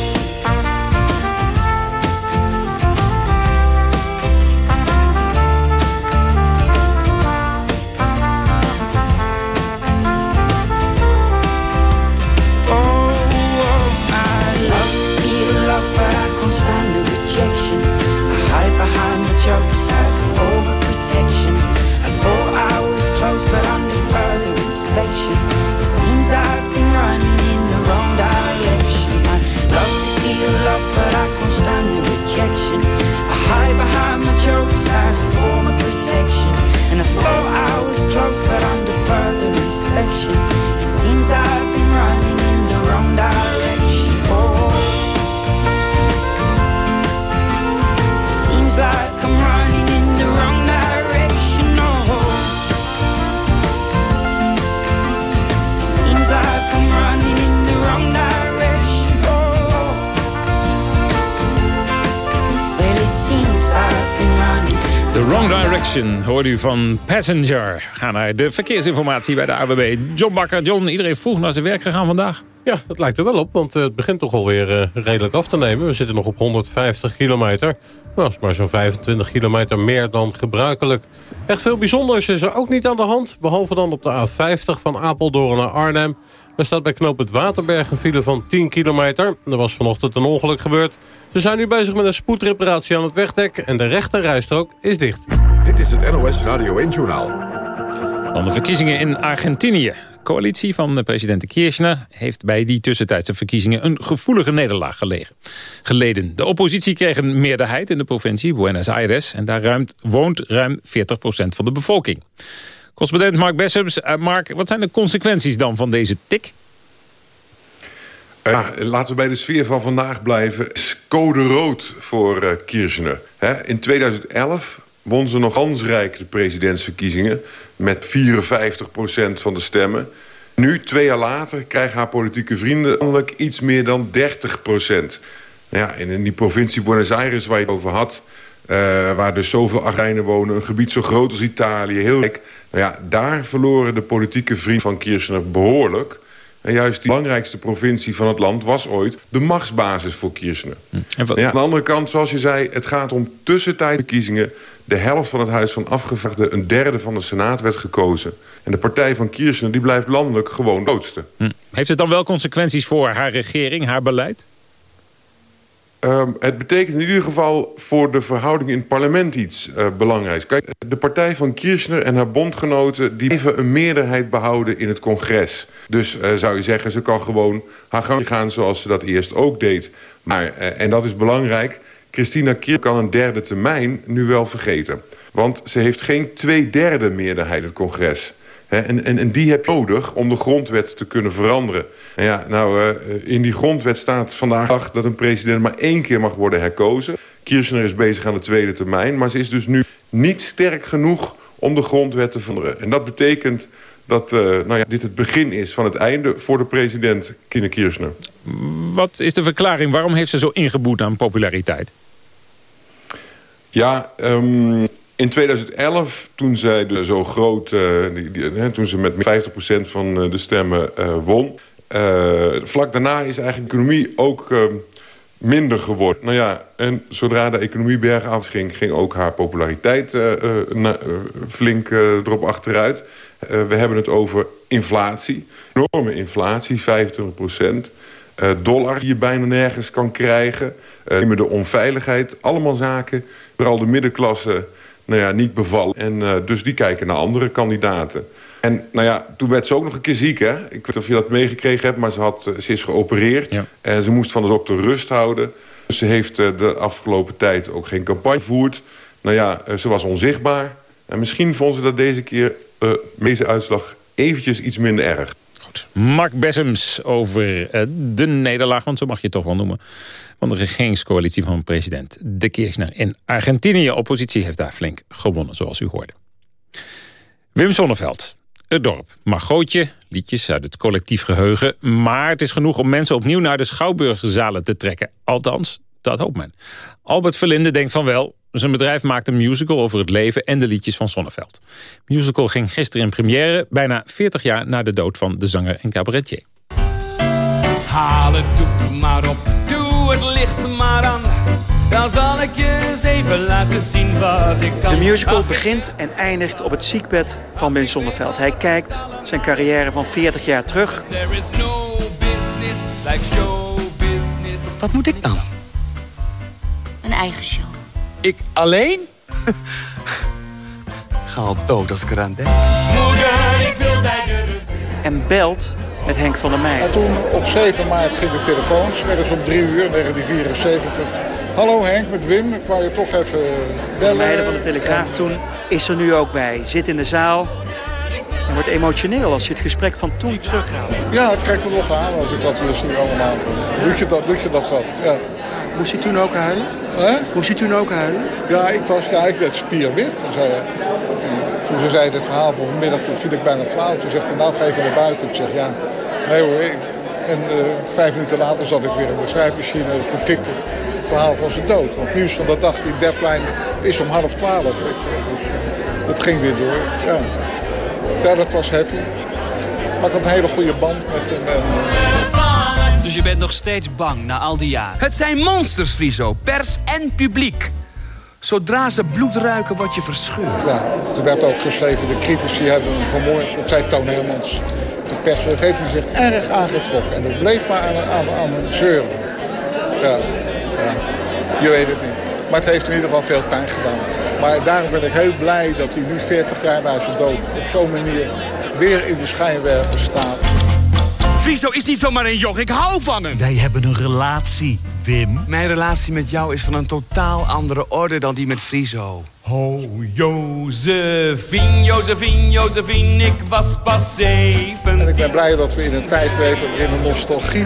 U van Passenger. Ga naar de verkeersinformatie bij de AWB. John Bakker, John, iedereen vroeg naar zijn werk gegaan vandaag? Ja, dat lijkt er wel op, want het begint toch alweer uh, redelijk af te nemen. We zitten nog op 150 kilometer. Nou, dat is maar zo'n 25 kilometer meer dan gebruikelijk. Echt veel bijzonders is er ook niet aan de hand. Behalve dan op de A50 van Apeldoorn naar Arnhem. Er staat bij knoop het Waterberg een file van 10 kilometer. Er was vanochtend een ongeluk gebeurd. Ze zijn nu bezig met een spoedreparatie aan het wegdek... en de rechte rijstrook is dicht. Dit is het NOS Radio 1-journaal. Dan de verkiezingen in Argentinië. De coalitie van president Kirchner heeft bij die tussentijdse verkiezingen een gevoelige nederlaag gelegen. geleden. De oppositie kreeg een meerderheid in de provincie Buenos Aires en daar ruimt, woont ruim 40% van de bevolking. Correspondent Mark Bessems. Uh, Mark, wat zijn de consequenties dan van deze tik? Ja, laten we bij de sfeer van vandaag blijven. Code rood voor uh, Kirchner. in 2011 won ze nog kansrijk de presidentsverkiezingen... met 54% van de stemmen. Nu, twee jaar later, krijgen haar politieke vrienden... iets meer dan 30% Ja, in die provincie Buenos Aires waar je het over had... Uh, waar dus zoveel Argijnen wonen, een gebied zo groot als Italië, heel rijk... Nou ja, daar verloren de politieke vrienden van Kirchner behoorlijk... En juist die belangrijkste provincie van het land was ooit de machtsbasis voor Kirchner. Hm. Ja, aan de andere kant, zoals je zei, het gaat om tussentijdverkiezingen de helft van het Huis van Afgevaardigden... een derde van de Senaat werd gekozen. En de partij van Kirchner die blijft landelijk gewoon grootste. Hm. Heeft het dan wel consequenties voor haar regering, haar beleid? Um, het betekent in ieder geval voor de verhouding in het parlement iets uh, belangrijks. Kijk, de partij van Kirchner en haar bondgenoten... die even een meerderheid behouden in het congres. Dus uh, zou je zeggen, ze kan gewoon haar gang gaan zoals ze dat eerst ook deed. Maar, uh, en dat is belangrijk... Christina Kirchner kan een derde termijn nu wel vergeten. Want ze heeft geen twee derde meerderheid in het congres. En, en, en, die heb je nodig om de grondwet te kunnen veranderen. En ja, nou, uh, in die grondwet staat vandaag dat een president maar één keer mag worden herkozen. Kirchner is bezig aan de tweede termijn, maar ze is dus nu niet sterk genoeg om de grondwet te veranderen. En dat betekent dat uh, nou ja, dit het begin is van het einde voor de president Kine Kirchner. Wat is de verklaring? Waarom heeft ze zo ingeboet aan populariteit? Ja, um, in 2011, toen zij de zo groot, uh, die, die, toen ze met 50% van de stemmen uh, won... vlak daarna is eigenlijk de economie ook minder geworden. Nou ja, en zodra de economie bergaf ging... ging ook haar populariteit flink erop achteruit. we hebben het over inflatie, enorme inflatie, 25 procent... dollar die je bijna nergens kan krijgen. De onveiligheid, allemaal zaken vooral de middenklasse nou ja, niet bevallen. En uh, dus die kijken naar andere kandidaten. En nou ja, toen werd ze ook nog een keer ziek, hè? Ik weet niet of je dat meegekregen hebt, maar ze, had, ze is geopereerd. En ze moest van de dokter rust houden. Ze heeft eh, de afgelopen tijd ook geen campagne gevoerd. Nou ja, eh, ze was onzichtbaar. En misschien vond ze dat deze keer uh, deze uitslag eventjes iets minder erg. Goed. Mark Bessems over de nederlaag, want zo mag je het toch wel noemen... van de regeringscoalitie van president De Kirchner in Argentinië. Oppositie heeft daar flink gewonnen, zoals u hoorde. Wim Sonneveld, het dorp. Margootje, liedjes uit het collectief geheugen. Maar het is genoeg om mensen opnieuw naar de Schouwburgzalen te trekken. Althans, dat hoopt men. Albert Verlinde denkt van wel... zijn bedrijf maakt een musical over het leven en de liedjes van Sonneveld. Musical ging gisteren in première... bijna 40 jaar na de dood van de zanger en cabaretier. Het licht maar aan... Dan zal ik je eens even laten zien wat ik kan. De musical begint en eindigt op het ziekbed van Ben Zonneveld. Hij kijkt zijn carrière van 40 jaar terug. Wat moet ik dan? Een eigen show. Ik alleen? ga al dood als ik eraan denk. Moeder, ik wil bij de En belt met Henk van der Meijden. En toen op 7 maart ging de telefoon, middags om 3 uur, 1974. Hallo Henk, met Wim. Ik wou je toch even bellen. Leider van de Telegraaf toen is er nu ook bij. Zit in de zaal. Je wordt emotioneel als je het gesprek van toen terughaalt. Ja, het trekt me nog aan als ik dat weer zie allemaal. Doet je dat, doet je dat wat, ja. Moest hij toen ook huilen? Hè? Moest hij toen ook huilen? Ja, ik, was, ja, ik werd spierwit. Toen, zei, toen ze zei het verhaal van vanmiddag, toen viel ik bijna flauw. Toen zegt hij, nou ga even naar buiten. Ik zeg, ja, nee hoor. En uh, vijf minuten later zat ik weer in de schrijfmachine te tikken verhaal van zijn dood. Want nieuws van de dag, die deadline is om half twaalf. Dus het ging weer door. Ja. ja, dat was heavy. Maar ik had een hele goede band met hem. Dus je bent nog steeds bang na al die jaren? Het zijn monsters, Friso. Pers en publiek. Zodra ze bloed ruiken, word je verscheurd. Ja, er werd ook geschreven, de critici hebben hem vermoord. Dat zei Toon Hermans. De pers heeft hij zich erg aangetrokken. En dat bleef maar aan, aan, aan zeuren. Ja. Je weet het niet. Maar het heeft in ieder geval veel pijn gedaan. Maar daarom ben ik heel blij dat hij nu 40 jaar na zijn dood op zo'n manier weer in de schijnwerper staat. Friso is niet zomaar een joch, ik hou van hem. Wij hebben een relatie, Wim. Mijn relatie met jou is van een totaal andere orde dan die met Friso. Oh, Josephine, Josephine, Josephine, ik was pas zeven. En ik ben blij dat we in een tijd leven waarin de nostalgie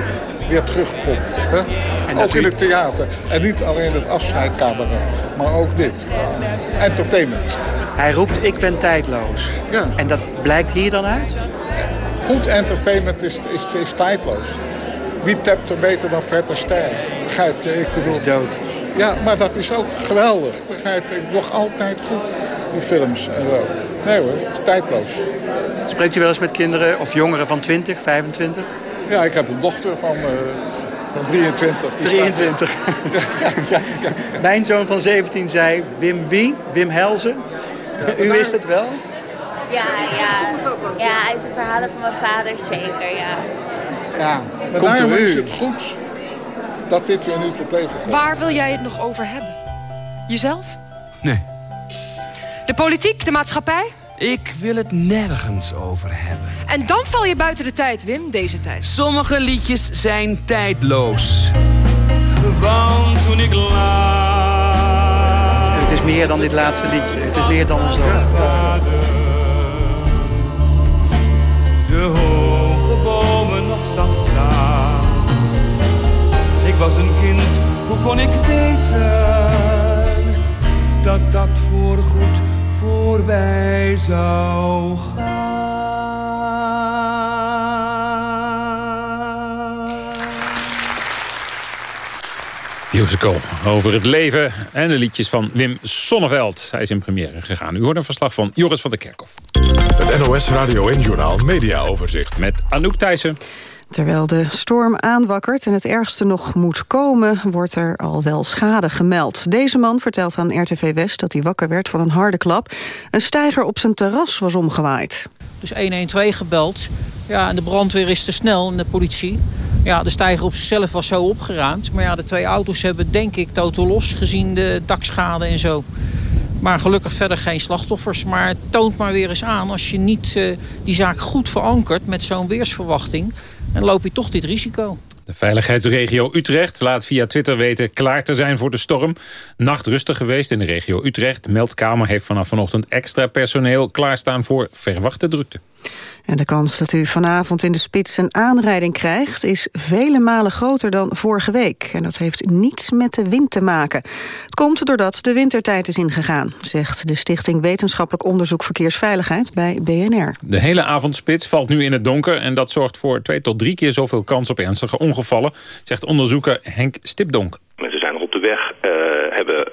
weer terugkomt. Hè? ook in het theater. En niet alleen het afscheidcabaret, maar ook dit. Entertainment. Hij roept, ik ben tijdloos. Ja. En dat blijkt hier dan uit? Goed entertainment is, is, is tijdloos. Wie tapt er beter dan Fred Astaire? Begrijp je? Ik bedoel... Is dood. Ja, maar dat is ook geweldig. Begrijp je? Nog altijd goed, die films en zo. Nee hoor, het is tijdloos. Spreekt u wel eens met kinderen of jongeren van 20, 25? Ja, ik heb een dochter van, uh, van 23. 23. Ja, ja, ja, Mijn zoon van 17 zei Wim wie? Wim Helzen. U wist het wel? Ja, ja. ja, uit de verhalen van mijn vader zeker, ja. Ja, maar komt daarom is het goed dat dit weer nu tot leven komt. Waar wil jij het nog over hebben? Jezelf? Nee. De politiek, de maatschappij? Ik wil het nergens over hebben. En dan val je buiten de tijd, Wim, deze tijd. Sommige liedjes zijn tijdloos. Van toen ik laat. Het is meer dan dit laatste liedje. Het is meer dan ons ja. De Ik was een kind, hoe kon ik weten dat dat voorgoed voorbij zou gaan. Musical over het leven en de liedjes van Wim Sonneveld. Hij is in première gegaan. U hoort een verslag van Joris van der Kerkhof. Het NOS Radio en Journaal Media Overzicht. Met Anouk Thijssen. Terwijl de storm aanwakkert en het ergste nog moet komen... wordt er al wel schade gemeld. Deze man vertelt aan RTV West dat hij wakker werd van een harde klap. Een steiger op zijn terras was omgewaaid. Dus 112 gebeld. Ja, en de brandweer is te snel en de politie. Ja, de steiger op zichzelf was zo opgeruimd. Maar ja, de twee auto's hebben denk ik totaal los gezien de dakschade en zo. Maar gelukkig verder geen slachtoffers. Maar het toont maar weer eens aan als je niet uh, die zaak goed verankert met zo'n weersverwachting dan loop je toch dit risico. De veiligheidsregio Utrecht laat via Twitter weten klaar te zijn voor de storm. Nacht rustig geweest in de regio Utrecht. Meldkamer heeft vanaf vanochtend extra personeel klaarstaan voor verwachte drukte. En de kans dat u vanavond in de spits een aanrijding krijgt... is vele malen groter dan vorige week. En dat heeft niets met de wind te maken. Het komt doordat de wintertijd is ingegaan... zegt de Stichting Wetenschappelijk Onderzoek Verkeersveiligheid bij BNR. De hele avondspits valt nu in het donker... en dat zorgt voor twee tot drie keer zoveel kans op ernstige ongevallen... zegt onderzoeker Henk Stipdonk. Mensen zijn nog op de weg, uh, hebben...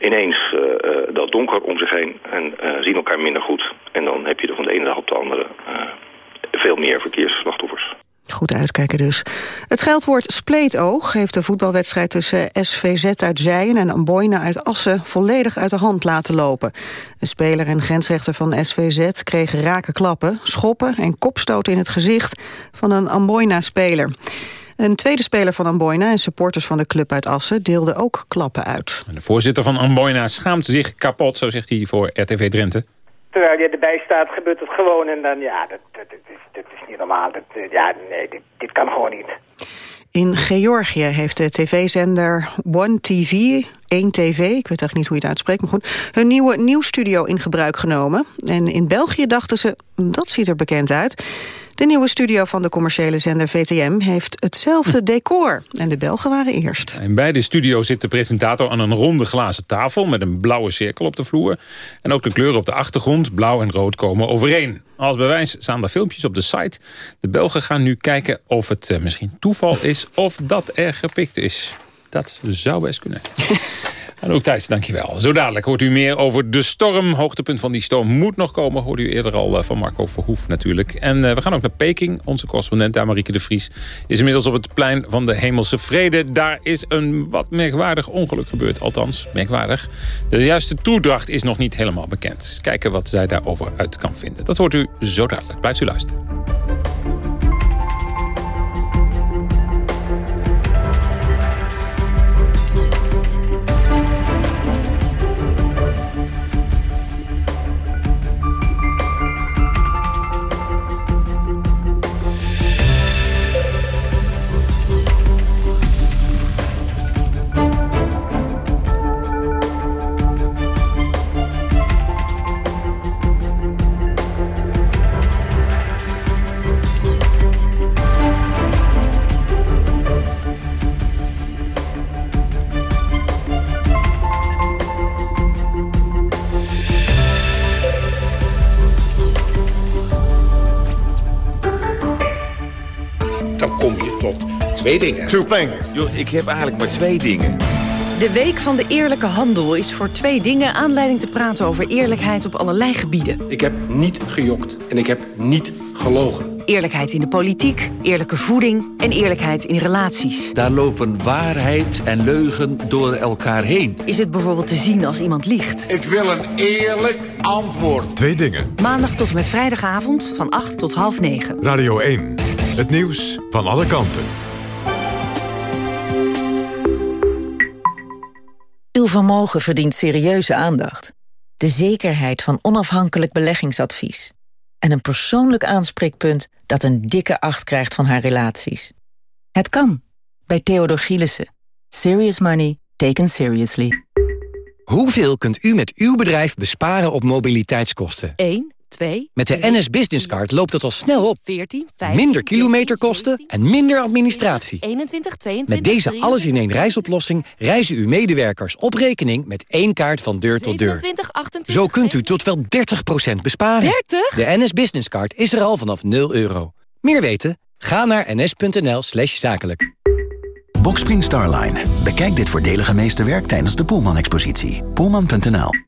Ineens uh, uh, dat donker om zich heen en uh, zien elkaar minder goed. En dan heb je er van de ene dag op de andere veel meer verkeersslachtoffers. Goed uitkijken dus. Het geldwoord spleetoog heeft de voetbalwedstrijd tussen SVZ uit Zijen en Amboina uit Assen volledig uit de hand laten lopen. De speler en grensrechter van SVZ kregen rake klappen, schoppen en kopstoten in het gezicht van een Amboina-speler. Een tweede speler van Amboina en supporters van de club uit Assen deelden ook klappen uit. De voorzitter van Amboina schaamt zich kapot, zo zegt hij voor RTV Drenthe. Terwijl je erbij staat, gebeurt het gewoon en dan, ja, dat, dat, dat, is, dat is niet normaal. Dat, ja, nee, dit, dit kan gewoon niet. In Georgië heeft de tv-zender One TV, 1 TV, ik weet eigenlijk niet hoe je het uitspreekt, maar goed, hun nieuwe nieuwsstudio in gebruik genomen. En in België dachten ze, dat ziet er bekend uit. De nieuwe studio van de commerciële zender VTM heeft hetzelfde decor. En de Belgen waren eerst. In beide studio's zit de presentator aan een ronde glazen tafel... met een blauwe cirkel op de vloer. En ook de kleuren op de achtergrond, blauw en rood, komen overeen. Als bewijs staan er filmpjes op de site. De Belgen gaan nu kijken of het uh, misschien toeval is... of dat er gepikt is. Dat zou best kunnen. Anouk Thijs, dankjewel. Zo dadelijk hoort u meer over de storm. Hoogtepunt van die storm moet nog komen. Hoorde u eerder al van Marco Verhoef natuurlijk. En uh, we gaan ook naar Peking. Onze correspondent daar, Marieke de Vries... is inmiddels op het plein van de Hemelse Vrede. Daar is een wat merkwaardig ongeluk gebeurd. Althans, merkwaardig. De juiste toedracht is nog niet helemaal bekend. Kijken wat zij daarover uit kan vinden. Dat hoort u zo dadelijk. Blijft u luisteren. Twee dingen. Two things. Yo, ik heb eigenlijk maar twee dingen. De Week van de Eerlijke Handel is voor twee dingen aanleiding te praten over eerlijkheid op allerlei gebieden. Ik heb niet gejokt en ik heb niet gelogen. Eerlijkheid in de politiek, eerlijke voeding en eerlijkheid in relaties. Daar lopen waarheid en leugen door elkaar heen. Is het bijvoorbeeld te zien als iemand liegt? Ik wil een eerlijk antwoord. Twee dingen. Maandag tot en met vrijdagavond van 8 tot half 9. Radio 1. Het nieuws van alle kanten. Vermogen verdient serieuze aandacht. De zekerheid van onafhankelijk beleggingsadvies. En een persoonlijk aanspreekpunt dat een dikke acht krijgt van haar relaties. Het kan. Bij Theodor Gielissen. Serious money taken seriously. Hoeveel kunt u met uw bedrijf besparen op mobiliteitskosten? 1. 2, Met de NS Business Card loopt het al snel op. 14, 15, minder kilometerkosten en minder administratie. 21, 22, Met deze alles-in-één reisoplossing reizen uw medewerkers op rekening met één kaart van deur tot deur. 27, 28, Zo kunt u tot wel 30% besparen. 30? De NS Business Card is er al vanaf 0 euro. Meer weten? Ga naar ns.nl slash zakelijk. Boxspring Starline. Bekijk dit voordelige meesterwerk tijdens de Poelman-expositie. Poelman.nl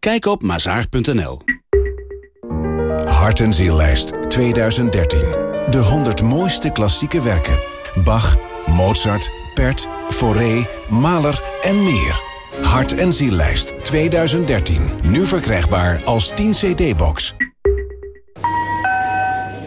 Kijk op mazaar.nl. Hart en Ziellijst 2013. De 100 mooiste klassieke werken. Bach, Mozart, Pert, Fauré, Mahler en meer. Hart en Ziellijst 2013. Nu verkrijgbaar als 10 cd-box.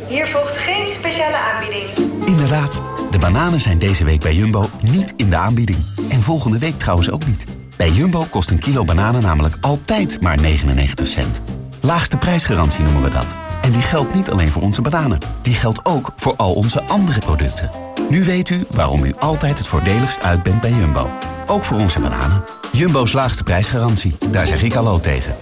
Hier volgt geen speciale aanbieding. Inderdaad, de bananen zijn deze week bij Jumbo niet in de aanbieding. En volgende week trouwens ook niet. Bij Jumbo kost een kilo bananen namelijk altijd maar 99 cent. Laagste prijsgarantie noemen we dat. En die geldt niet alleen voor onze bananen. Die geldt ook voor al onze andere producten. Nu weet u waarom u altijd het voordeligst uit bent bij Jumbo. Ook voor onze bananen. Jumbo's laagste prijsgarantie. Daar zeg ik hallo tegen.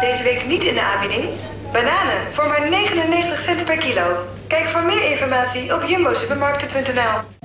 Deze week niet in de aanbieding. Bananen voor maar 99 cent per kilo. Kijk voor meer informatie op jumbosupermarkten.nl.